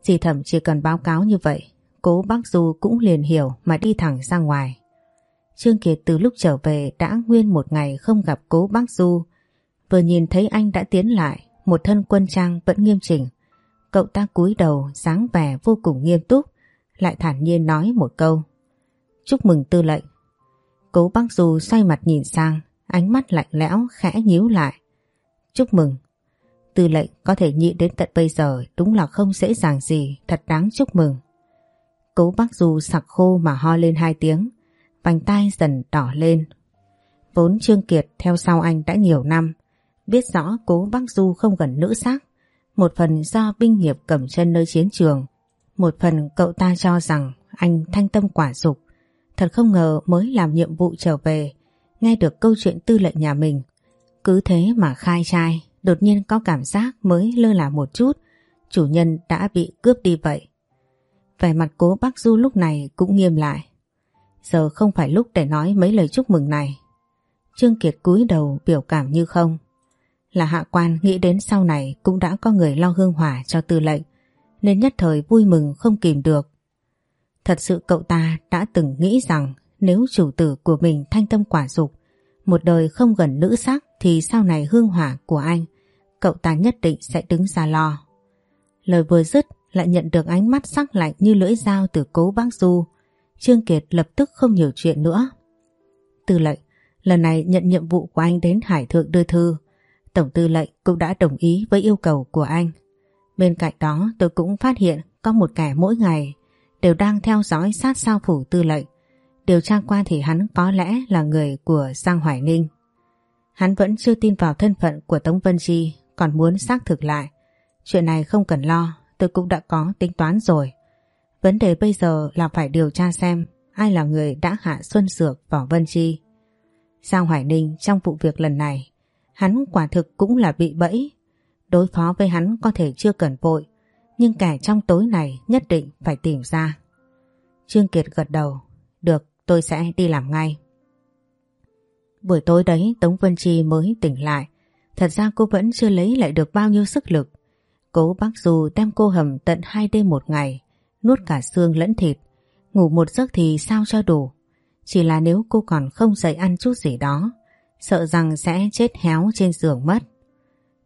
Dì thẩm chỉ cần báo cáo như vậy, cố bác Du cũng liền hiểu mà đi thẳng ra ngoài. Trương Kiệt từ lúc trở về đã nguyên một ngày không gặp cố bác Du. Vừa nhìn thấy anh đã tiến lại, một thân quân trang vẫn nghiêm chỉnh. Cậu ta cúi đầu, dáng vẻ vô cùng nghiêm túc, lại thản nhiên nói một câu. Chúc mừng tư lệnh. Cố bác Du xoay mặt nhìn sang, ánh mắt lạnh lẽo khẽ nhíu lại. Chúc mừng. Tư lệnh có thể nhịn đến tận bây giờ đúng là không dễ dàng gì, thật đáng chúc mừng. Cố bác Du sặc khô mà ho lên hai tiếng, vành tay dần đỏ lên. Vốn Trương Kiệt theo sau anh đã nhiều năm, biết rõ cố bác Du không gần nữ sắc, một phần do binh nghiệp cầm chân nơi chiến trường, một phần cậu ta cho rằng anh thanh tâm quả dục. Thật không ngờ mới làm nhiệm vụ trở về, nghe được câu chuyện tư lệnh nhà mình. Cứ thế mà khai trai, đột nhiên có cảm giác mới lơ là một chút, chủ nhân đã bị cướp đi vậy. Vẻ mặt cố bác Du lúc này cũng nghiêm lại. Giờ không phải lúc để nói mấy lời chúc mừng này. Trương Kiệt cúi đầu biểu cảm như không. Là hạ quan nghĩ đến sau này cũng đã có người lo hương hỏa cho tư lệnh, nên nhất thời vui mừng không kìm được. Thật sự cậu ta đã từng nghĩ rằng nếu chủ tử của mình thanh tâm quả dục, một đời không gần nữ sắc thì sau này hương hỏa của anh, cậu ta nhất định sẽ đứng ra lo. Lời vừa dứt lại nhận được ánh mắt sắc lạnh như lưỡi dao từ cố bác Du. Trương Kiệt lập tức không nhiều chuyện nữa. Tư lệnh, lần này nhận nhiệm vụ của anh đến Hải Thượng đưa thư. Tổng tư lệnh cũng đã đồng ý với yêu cầu của anh. Bên cạnh đó tôi cũng phát hiện có một kẻ mỗi ngày đều đang theo dõi sát sao phủ tư lệnh. Điều tra qua thì hắn có lẽ là người của Giang Hoài Ninh. Hắn vẫn chưa tin vào thân phận của Tống Vân Chi còn muốn xác thực lại. Chuyện này không cần lo, tôi cũng đã có tính toán rồi. Vấn đề bây giờ là phải điều tra xem ai là người đã hạ Xuân Dược vào Vân Chi. Giang Hoài Ninh trong vụ việc lần này, hắn quả thực cũng là bị bẫy. Đối phó với hắn có thể chưa cần vội, nhưng kẻ trong tối này nhất định phải tìm ra. Trương Kiệt gật đầu, được tôi sẽ đi làm ngay. Buổi tối đấy Tống Vân Chi mới tỉnh lại, thật ra cô vẫn chưa lấy lại được bao nhiêu sức lực. Cố bác dù đem cô hầm tận hai đêm một ngày, nuốt cả xương lẫn thịt, ngủ một giấc thì sao cho đủ. Chỉ là nếu cô còn không dậy ăn chút gì đó, sợ rằng sẽ chết héo trên giường mất.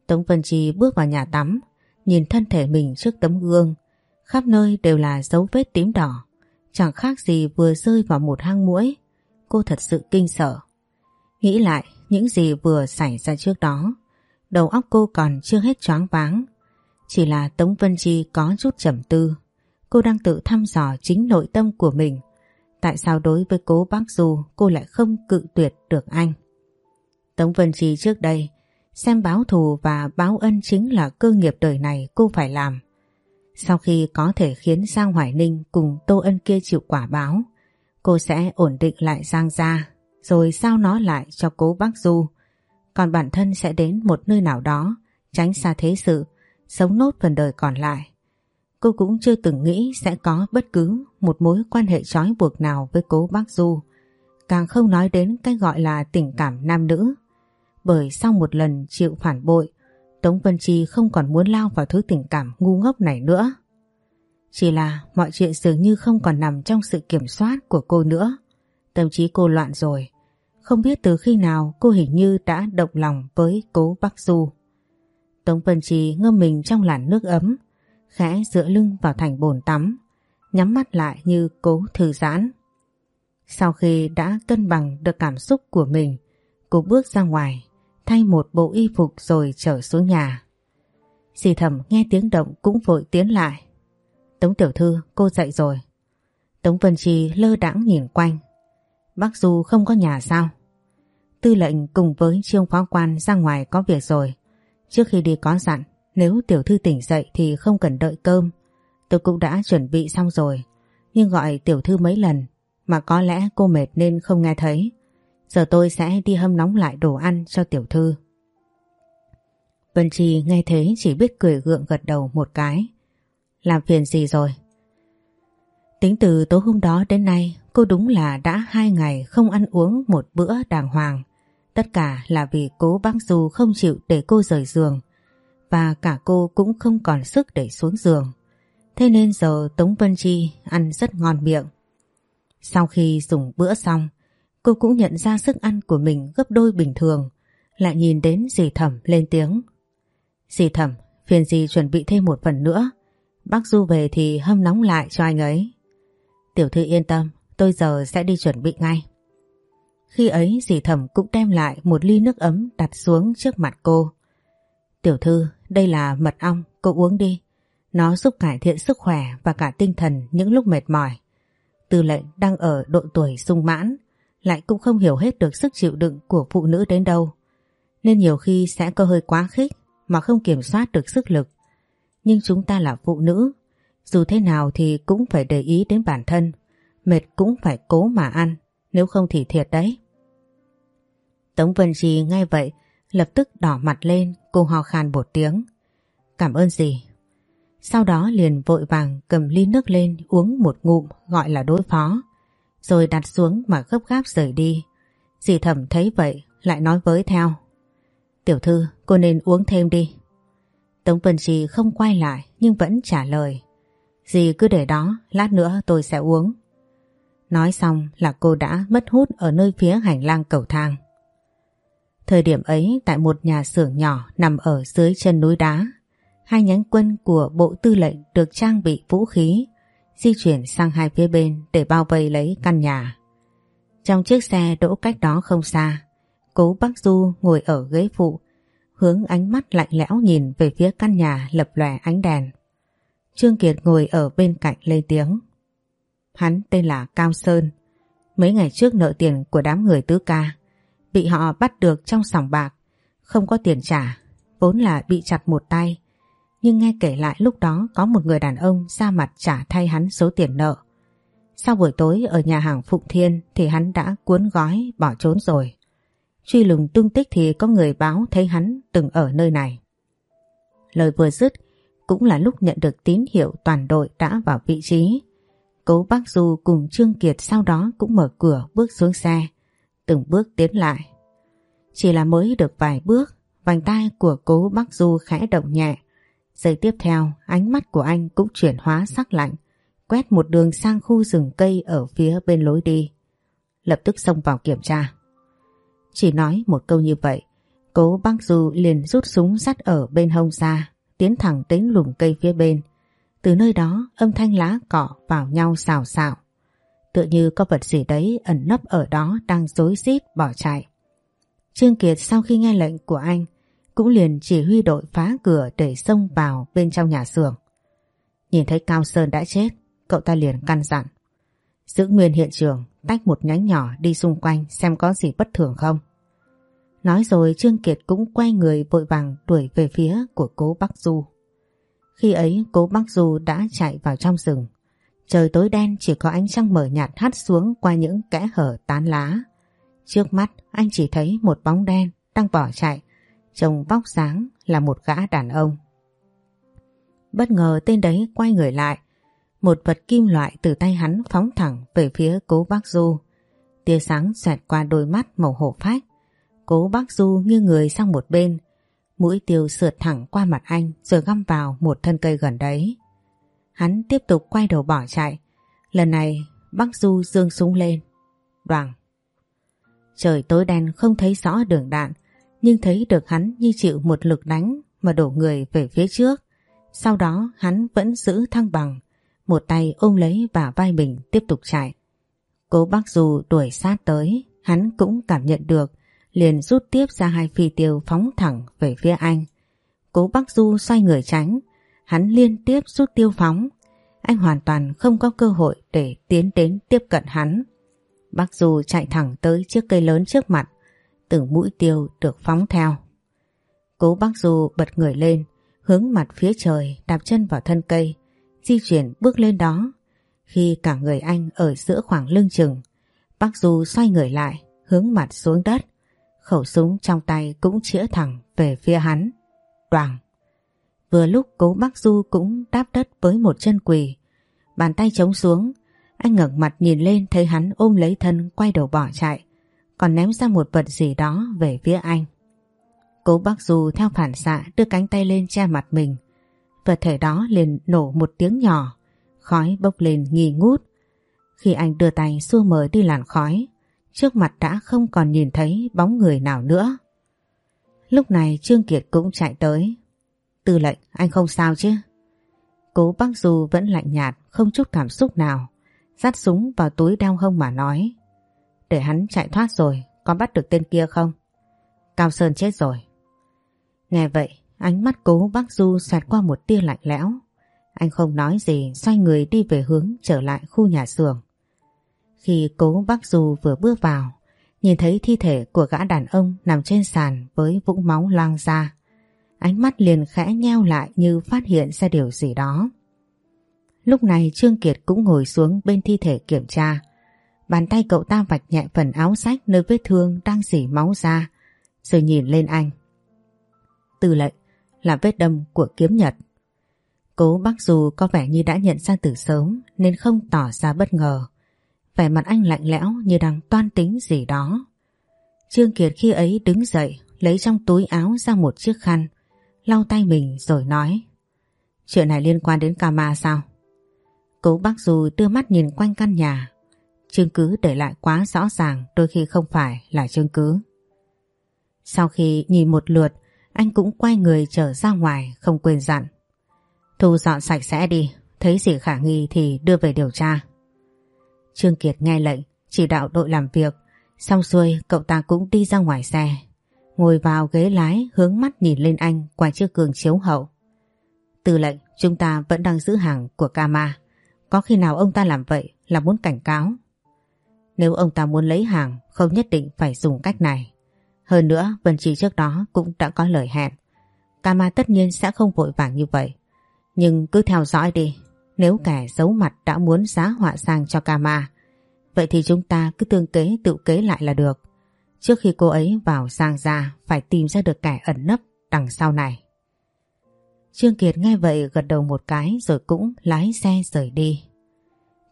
Tống Vân Chi bước vào nhà tắm, nhìn thân thể mình trước tấm gương, khắp nơi đều là dấu vết tím đỏ, chẳng khác gì vừa rơi vào một hang mũi. Cô thật sự kinh sợ. Nghĩ lại những gì vừa xảy ra trước đó, đầu óc cô còn chưa hết choáng váng. Chỉ là Tống Vân Chi có chút trầm tư. Cô đang tự thăm dò chính nội tâm của mình. Tại sao đối với cố bác Du cô lại không cự tuyệt được anh? Tống Vân Chi trước đây xem báo thù và báo ân chính là cơ nghiệp đời này cô phải làm. Sau khi có thể khiến Giang Hoài Ninh cùng Tô Ân kia chịu quả báo, cô sẽ ổn định lại Giang gia, rồi giao nó lại cho cố bác Du. Còn bản thân sẽ đến một nơi nào đó, tránh xa thế sự, sống nốt phần đời còn lại. Cô cũng chưa từng nghĩ sẽ có bất cứ một mối quan hệ trói buộc nào với cố bác Du. Càng không nói đến cái gọi là tình cảm nam nữ. Bởi sau một lần chịu phản bội, Tống Vân Chi không còn muốn lao vào thứ tình cảm ngu ngốc này nữa. Chỉ là mọi chuyện dường như không còn nằm trong sự kiểm soát của cô nữa. Tâm trí cô loạn rồi. Không biết từ khi nào cô hình như đã động lòng với cố Bắc Du. Tống Vân Chi ngâm mình trong làn nước ấm, khẽ dựa lưng vào thành bồn tắm, nhắm mắt lại như cố thư giãn. Sau khi đã cân bằng được cảm xúc của mình, cô bước ra ngoài, thay một bộ y phục rồi trở xuống nhà. Dì thầm nghe tiếng động cũng vội tiến lại. Tống tiểu thư, cô dậy rồi. Tống Vân Chi lơ đãng nhìn quanh. Bác Du không có nhà sao? Tư lệnh cùng với trương phó quan ra ngoài có việc rồi. Trước khi đi có dặn, nếu tiểu thư tỉnh dậy thì không cần đợi cơm. Tôi cũng đã chuẩn bị xong rồi. Nhưng gọi tiểu thư mấy lần mà có lẽ cô mệt nên không nghe thấy. Giờ tôi sẽ đi hâm nóng lại đồ ăn cho tiểu thư. Vân Chi nghe thế chỉ biết cười gượng gật đầu một cái. Làm phiền gì rồi? Tính từ tối hôm đó đến nay cô đúng là đã hai ngày không ăn uống một bữa đàng hoàng. Tất cả là vì cố bác Du không chịu để cô rời giường và cả cô cũng không còn sức để xuống giường. Thế nên giờ Tống Vân Chi ăn rất ngon miệng. Sau khi dùng bữa xong, cô cũng nhận ra sức ăn của mình gấp đôi bình thường, lại nhìn đến dì thẩm lên tiếng. Dì thẩm, phiền dì chuẩn bị thêm một phần nữa, bác Du về thì hâm nóng lại cho anh ấy. Tiểu thư yên tâm, tôi giờ sẽ đi chuẩn bị ngay. Khi ấy dì thẩm cũng đem lại một ly nước ấm đặt xuống trước mặt cô. Tiểu thư, đây là mật ong, cô uống đi. Nó giúp cải thiện sức khỏe và cả tinh thần những lúc mệt mỏi. Tư lệnh đang ở độ tuổi sung mãn, lại cũng không hiểu hết được sức chịu đựng của phụ nữ đến đâu. Nên nhiều khi sẽ có hơi quá khích mà không kiểm soát được sức lực. Nhưng chúng ta là phụ nữ, dù thế nào thì cũng phải để ý đến bản thân, mệt cũng phải cố mà ăn, nếu không thì thiệt đấy. Tống Vân Trì ngay vậy, lập tức đỏ mặt lên, cô ho khan một tiếng. Cảm ơn gì? Sau đó liền vội vàng cầm ly nước lên uống một ngụm gọi là đối phó, rồi đặt xuống mà gấp gáp rời đi. Dì thẩm thấy vậy lại nói với theo. Tiểu thư, cô nên uống thêm đi. Tống Vân Trì không quay lại nhưng vẫn trả lời. Dì cứ để đó, lát nữa tôi sẽ uống. Nói xong là cô đã mất hút ở nơi phía hành lang cầu thang. Thời điểm ấy tại một nhà xưởng nhỏ nằm ở dưới chân núi đá, hai nhánh quân của bộ tư lệnh được trang bị vũ khí, di chuyển sang hai phía bên để bao vây lấy căn nhà. Trong chiếc xe đỗ cách đó không xa, cố bác Du ngồi ở ghế phụ, hướng ánh mắt lạnh lẽo nhìn về phía căn nhà lập lòe ánh đèn. Trương Kiệt ngồi ở bên cạnh lên tiếng. Hắn tên là Cao Sơn. Mấy ngày trước nợ tiền của đám người tứ ca. Bị họ bắt được trong sòng bạc. Không có tiền trả. Vốn là bị chặt một tay. Nhưng nghe kể lại lúc đó có một người đàn ông ra mặt trả thay hắn số tiền nợ. Sau buổi tối ở nhà hàng Phụng Thiên thì hắn đã cuốn gói bỏ trốn rồi. Truy lùng tung tích thì có người báo thấy hắn từng ở nơi này. Lời vừa dứt cũng là lúc nhận được tín hiệu toàn đội đã vào vị trí. Cố bác Du cùng Trương Kiệt sau đó cũng mở cửa bước xuống xe, từng bước tiến lại. Chỉ là mới được vài bước, vành tay của cố bác Du khẽ động nhẹ. Giây tiếp theo, ánh mắt của anh cũng chuyển hóa sắc lạnh, quét một đường sang khu rừng cây ở phía bên lối đi. Lập tức xông vào kiểm tra. Chỉ nói một câu như vậy, cố bác Du liền rút súng sắt ở bên hông ra, tiến thẳng đến lùm cây phía bên. Từ nơi đó âm thanh lá cỏ vào nhau xào xạo. Tựa như có vật gì đấy ẩn nấp ở đó đang dối rít bỏ chạy. Trương Kiệt sau khi nghe lệnh của anh cũng liền chỉ huy đội phá cửa để xông vào bên trong nhà xưởng. Nhìn thấy Cao Sơn đã chết, cậu ta liền căn dặn. Giữ nguyên hiện trường, tách một nhánh nhỏ đi xung quanh xem có gì bất thường không. Nói rồi Trương Kiệt cũng quay người vội vàng đuổi về phía của cố Bắc Du. Khi ấy cố Bắc Du đã chạy vào trong rừng. Trời tối đen chỉ có ánh trăng mở nhạt hắt xuống qua những kẽ hở tán lá. Trước mắt anh chỉ thấy một bóng đen đang bỏ chạy, trông vóc dáng là một gã đàn ông. Bất ngờ tên đấy quay người lại, một vật kim loại từ tay hắn phóng thẳng về phía cố bác Du. Tia sáng xoẹt qua đôi mắt màu hổ phách, Cố bác Du như người sang một bên, mũi tiêu sượt thẳng qua mặt anh rồi găm vào một thân cây gần đấy. Hắn tiếp tục quay đầu bỏ chạy. Lần này bác Du dương súng lên. Đoàn. Trời tối đen không thấy rõ đường đạn, nhưng thấy được hắn như chịu một lực đánh mà đổ người về phía trước. Sau đó hắn vẫn giữ thăng bằng, một tay ôm lấy và vai mình tiếp tục chạy. Cố bác Du đuổi sát tới, hắn cũng cảm nhận được liền rút tiếp ra hai phi tiêu phóng thẳng về phía anh. Cố Bắc Du xoay người tránh, hắn liên tiếp rút tiêu phóng. Anh hoàn toàn không có cơ hội để tiến đến tiếp cận hắn. Bắc Du chạy thẳng tới chiếc cây lớn trước mặt, từng mũi tiêu được phóng theo. Cố Bắc Du bật người lên, hướng mặt phía trời đạp chân vào thân cây, di chuyển bước lên đó. Khi cả người anh ở giữa khoảng lưng chừng, Bác Du xoay người lại, hướng mặt xuống đất. Khẩu súng trong tay cũng chĩa thẳng về phía hắn. Đoàn. Vừa lúc cố bác Du cũng đáp đất với một chân quỳ. Bàn tay chống xuống, anh ngẩng mặt nhìn lên thấy hắn ôm lấy thân quay đầu bỏ chạy, còn ném ra một vật gì đó về phía anh. Cố bác Du theo phản xạ đưa cánh tay lên che mặt mình. Vật thể đó liền nổ một tiếng nhỏ, khói bốc lên nghi ngút. Khi anh đưa tay xua mời đi làn khói, trước mặt đã không còn nhìn thấy bóng người nào nữa. Lúc này Trương Kiệt cũng chạy tới. Tư lệnh, anh không sao chứ? Cố bác Du vẫn lạnh nhạt, không chút cảm xúc nào. Dắt súng vào túi đeo hông mà nói. Để hắn chạy thoát rồi, có bắt được tên kia không? Cao Sơn chết rồi. Nghe vậy, ánh mắt cố bác Du xoẹt qua một tia lạnh lẽo. Anh không nói gì, xoay người đi về hướng trở lại khu nhà xưởng. Khi cố bác Du vừa bước vào, nhìn thấy thi thể của gã đàn ông nằm trên sàn với vũng máu loang ra. Ánh mắt liền khẽ nheo lại như phát hiện ra điều gì đó. Lúc này Trương Kiệt cũng ngồi xuống bên thi thể kiểm tra. Bàn tay cậu ta vạch nhẹ phần áo sách nơi vết thương đang dỉ máu ra, rồi nhìn lên anh. Tư lệnh là vết đâm của kiếm nhật. Cố bác dù có vẻ như đã nhận ra từ sớm nên không tỏ ra bất ngờ. Vẻ mặt anh lạnh lẽo như đang toan tính gì đó. Trương Kiệt khi ấy đứng dậy lấy trong túi áo ra một chiếc khăn lau tay mình rồi nói Chuyện này liên quan đến Kama sao? Cố bác dù đưa mắt nhìn quanh căn nhà Chứng cứ để lại quá rõ ràng đôi khi không phải là chứng cứ. Sau khi nhìn một lượt anh cũng quay người trở ra ngoài không quên dặn. Thu dọn sạch sẽ đi, thấy gì khả nghi thì đưa về điều tra. Trương Kiệt nghe lệnh, chỉ đạo đội làm việc, xong xuôi cậu ta cũng đi ra ngoài xe. Ngồi vào ghế lái hướng mắt nhìn lên anh qua chiếc cường chiếu hậu. Từ lệnh chúng ta vẫn đang giữ hàng của Kama. Có khi nào ông ta làm vậy là muốn cảnh cáo. Nếu ông ta muốn lấy hàng, không nhất định phải dùng cách này. Hơn nữa, Vân chi trước đó cũng đã có lời hẹn. Kama tất nhiên sẽ không vội vàng như vậy. Nhưng cứ theo dõi đi. Nếu kẻ giấu mặt đã muốn giá họa sang cho Kama Vậy thì chúng ta cứ tương kế tự kế lại là được. Trước khi cô ấy vào sang ra phải tìm ra được kẻ ẩn nấp đằng sau này. Trương Kiệt nghe vậy gật đầu một cái rồi cũng lái xe rời đi.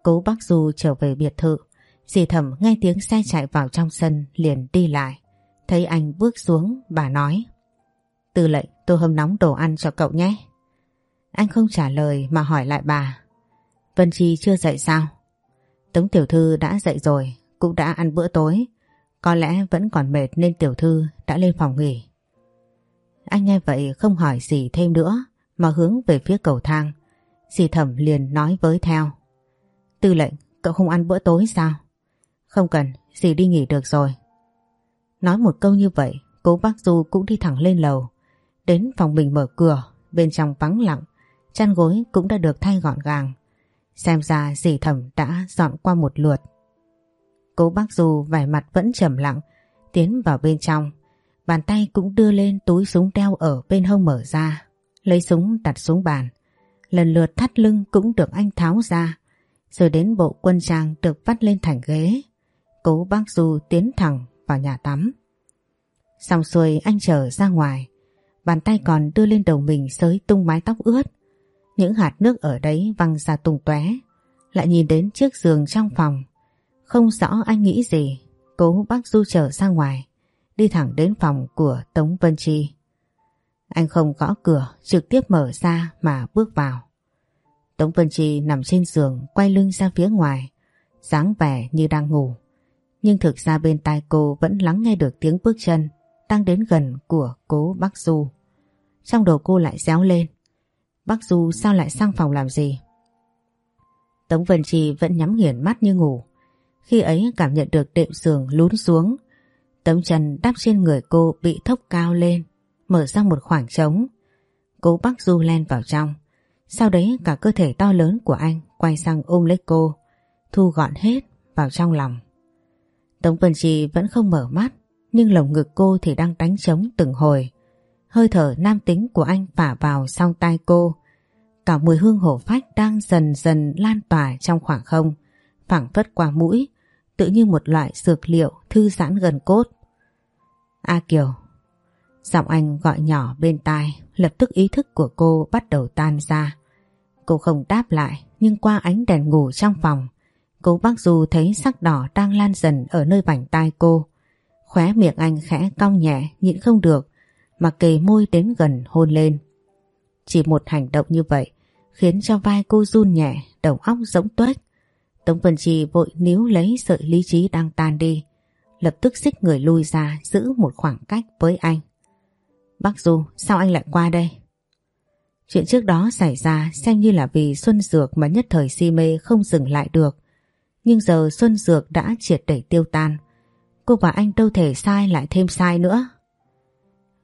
Cố bác Du trở về biệt thự. Dì thẩm nghe tiếng xe chạy vào trong sân liền đi lại. Thấy anh bước xuống bà nói Tư lệnh tôi hâm nóng đồ ăn cho cậu nhé. Anh không trả lời mà hỏi lại bà. Vân Chi chưa dậy sao? Tống tiểu thư đã dậy rồi, cũng đã ăn bữa tối. Có lẽ vẫn còn mệt nên tiểu thư đã lên phòng nghỉ. Anh nghe vậy không hỏi gì thêm nữa mà hướng về phía cầu thang. Dì thẩm liền nói với theo. Tư lệnh, cậu không ăn bữa tối sao? Không cần, dì đi nghỉ được rồi. Nói một câu như vậy, cố bác Du cũng đi thẳng lên lầu. Đến phòng mình mở cửa, bên trong vắng lặng, chăn gối cũng đã được thay gọn gàng. Xem ra dì thẩm đã dọn qua một lượt. Cố bác Du vẻ mặt vẫn trầm lặng, tiến vào bên trong. Bàn tay cũng đưa lên túi súng đeo ở bên hông mở ra, lấy súng đặt xuống bàn. Lần lượt thắt lưng cũng được anh tháo ra, rồi đến bộ quân trang được vắt lên thành ghế. Cố bác Du tiến thẳng vào nhà tắm. Xong xuôi anh trở ra ngoài, bàn tay còn đưa lên đầu mình sới tung mái tóc ướt. Những hạt nước ở đấy văng ra tung tóe. Lại nhìn đến chiếc giường trong phòng. Không rõ anh nghĩ gì, cố bác Du trở ra ngoài, đi thẳng đến phòng của Tống Vân Chi. Anh không gõ cửa, trực tiếp mở ra mà bước vào. Tống Vân Chi nằm trên giường quay lưng ra phía ngoài, dáng vẻ như đang ngủ. Nhưng thực ra bên tai cô vẫn lắng nghe được tiếng bước chân đang đến gần của cố bác Du. Trong đầu cô lại réo lên. Bác Du sao lại sang phòng làm gì? Tống Vân trì vẫn nhắm nghiền mắt như ngủ. Khi ấy cảm nhận được đệm giường lún xuống. Tấm chân đắp trên người cô bị thốc cao lên, mở ra một khoảng trống. Cố bác Du len vào trong. Sau đấy cả cơ thể to lớn của anh quay sang ôm lấy cô, thu gọn hết vào trong lòng. Tống Vân Chi vẫn không mở mắt, nhưng lồng ngực cô thì đang đánh trống từng hồi. hơi thở nam tính của anh phả vào sau tai cô. Cả mùi hương hổ phách đang dần dần lan tỏa trong khoảng không, phảng phất qua mũi, tự như một loại dược liệu thư giãn gần cốt. A Kiều Giọng anh gọi nhỏ bên tai, lập tức ý thức của cô bắt đầu tan ra. Cô không đáp lại, nhưng qua ánh đèn ngủ trong phòng, cô bác Du thấy sắc đỏ đang lan dần ở nơi vành tai cô. Khóe miệng anh khẽ cong nhẹ, nhịn không được, mà kề môi đến gần hôn lên. Chỉ một hành động như vậy khiến cho vai cô run nhẹ, đầu óc rỗng tuếch. Tống Vân Trì vội níu lấy sợi lý trí đang tan đi, lập tức xích người lui ra giữ một khoảng cách với anh. Bác Du, sao anh lại qua đây? Chuyện trước đó xảy ra xem như là vì Xuân Dược mà nhất thời si mê không dừng lại được. Nhưng giờ Xuân Dược đã triệt để tiêu tan. Cô và anh đâu thể sai lại thêm sai nữa.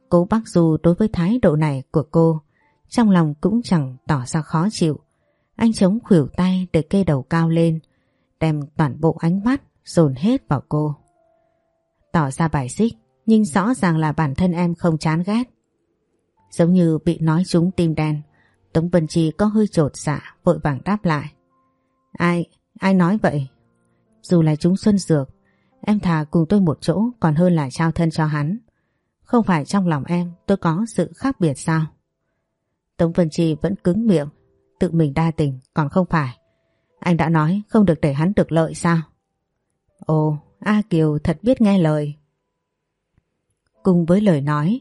Cố bác Du đối với thái độ này của cô trong lòng cũng chẳng tỏ ra khó chịu. Anh chống khuỷu tay để kê đầu cao lên đem toàn bộ ánh mắt dồn hết vào cô. Tỏ ra bài xích nhưng rõ ràng là bản thân em không chán ghét. Giống như bị nói trúng tim đen, Tống Vân Chi có hơi trột dạ vội vàng đáp lại. Ai, ai nói vậy? Dù là chúng xuân dược, em thà cùng tôi một chỗ còn hơn là trao thân cho hắn. Không phải trong lòng em tôi có sự khác biệt sao? Tống Vân Chi vẫn cứng miệng, tự mình đa tình còn không phải. Anh đã nói không được để hắn được lợi sao? Ồ, A Kiều thật biết nghe lời. Cùng với lời nói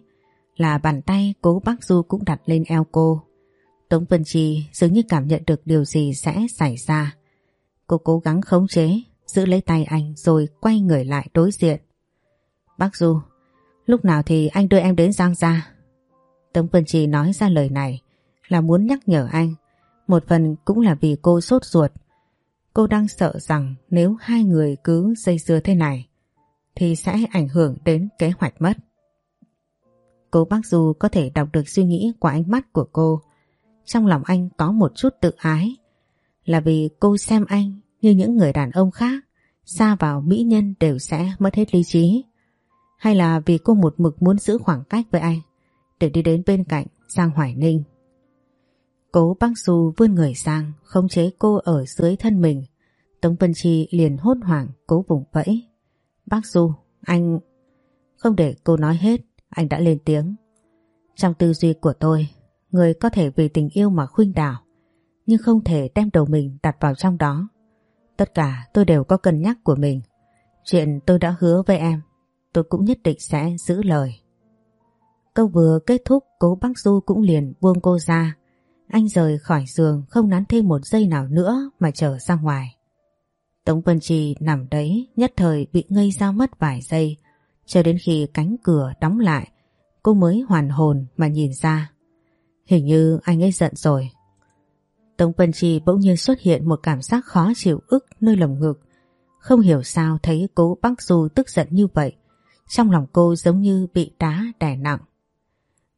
là bàn tay cố bác Du cũng đặt lên eo cô. Tống Vân Chi dường như cảm nhận được điều gì sẽ xảy ra. Cô cố gắng khống chế, giữ lấy tay anh rồi quay người lại đối diện. Bác Du, lúc nào thì anh đưa em đến Giang Gia? Tống Vân Trì nói ra lời này là muốn nhắc nhở anh. Một phần cũng là vì cô sốt ruột. Cô đang sợ rằng nếu hai người cứ dây dưa thế này thì sẽ ảnh hưởng đến kế hoạch mất. Cô bác Du có thể đọc được suy nghĩ của ánh mắt của cô. Trong lòng anh có một chút tự ái. Là vì cô xem anh như những người đàn ông khác xa vào mỹ nhân đều sẽ mất hết lý trí. Hay là vì cô một mực muốn giữ khoảng cách với anh để đi đến bên cạnh Giang Hoài Ninh. Cố bác Du vươn người sang khống chế cô ở dưới thân mình. Tống Vân Chi liền hốt hoảng cố vùng vẫy. Bác Du, anh... Không để cô nói hết, anh đã lên tiếng. Trong tư duy của tôi, người có thể vì tình yêu mà khuynh đảo, nhưng không thể đem đầu mình đặt vào trong đó. Tất cả tôi đều có cân nhắc của mình. Chuyện tôi đã hứa với em, tôi cũng nhất định sẽ giữ lời. Câu vừa kết thúc cố bác Du cũng liền buông cô ra. Anh rời khỏi giường không nán thêm một giây nào nữa mà trở ra ngoài. Tống Vân Trì nằm đấy nhất thời bị ngây ra mất vài giây cho đến khi cánh cửa đóng lại cô mới hoàn hồn mà nhìn ra. Hình như anh ấy giận rồi. Tống Vân Chi bỗng nhiên xuất hiện một cảm giác khó chịu ức nơi lồng ngực. Không hiểu sao thấy cố bác Du tức giận như vậy. Trong lòng cô giống như bị đá đè nặng.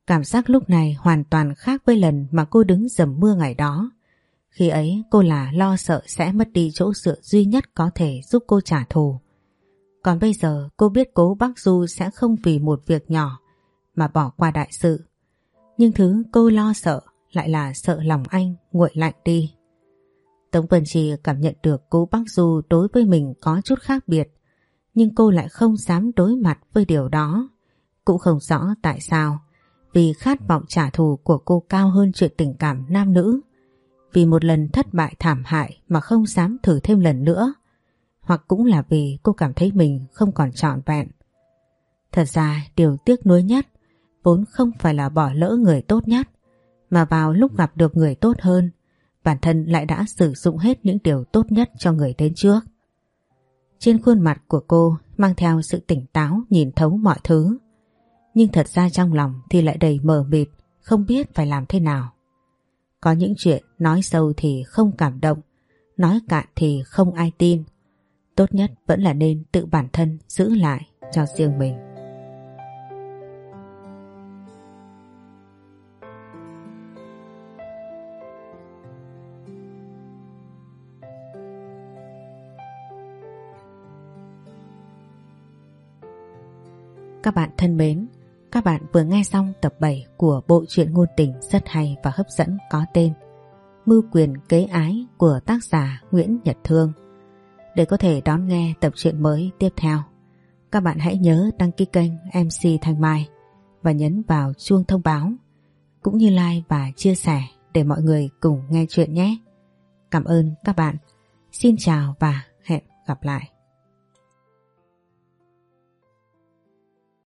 Cảm giác lúc này hoàn toàn khác với lần mà cô đứng dầm mưa ngày đó. Khi ấy, cô là lo sợ sẽ mất đi chỗ dựa duy nhất có thể giúp cô trả thù. Còn bây giờ, cô biết cố bác Du sẽ không vì một việc nhỏ mà bỏ qua đại sự. Nhưng thứ cô lo sợ lại là sợ lòng anh nguội lạnh đi. Tống Vân Trì cảm nhận được cô bác Du đối với mình có chút khác biệt, nhưng cô lại không dám đối mặt với điều đó. Cũng không rõ tại sao, vì khát vọng trả thù của cô cao hơn chuyện tình cảm nam nữ. Vì một lần thất bại thảm hại mà không dám thử thêm lần nữa, hoặc cũng là vì cô cảm thấy mình không còn trọn vẹn. Thật ra điều tiếc nuối nhất vốn không phải là bỏ lỡ người tốt nhất, mà vào lúc gặp được người tốt hơn, bản thân lại đã sử dụng hết những điều tốt nhất cho người đến trước. Trên khuôn mặt của cô mang theo sự tỉnh táo nhìn thấu mọi thứ, nhưng thật ra trong lòng thì lại đầy mờ mịt, không biết phải làm thế nào. Có những chuyện nói sâu thì không cảm động, nói cạn thì không ai tin. Tốt nhất vẫn là nên tự bản thân giữ lại cho riêng mình. Các bạn thân mến, Các bạn vừa nghe xong tập 7 của bộ truyện ngôn tình rất hay và hấp dẫn có tên Mưu quyền kế ái của tác giả Nguyễn Nhật Thương. Để có thể đón nghe tập truyện mới tiếp theo, các bạn hãy nhớ đăng ký kênh MC Thanh Mai và nhấn vào chuông thông báo cũng như like và chia sẻ để mọi người cùng nghe chuyện nhé. Cảm ơn các bạn. Xin chào và hẹn gặp lại.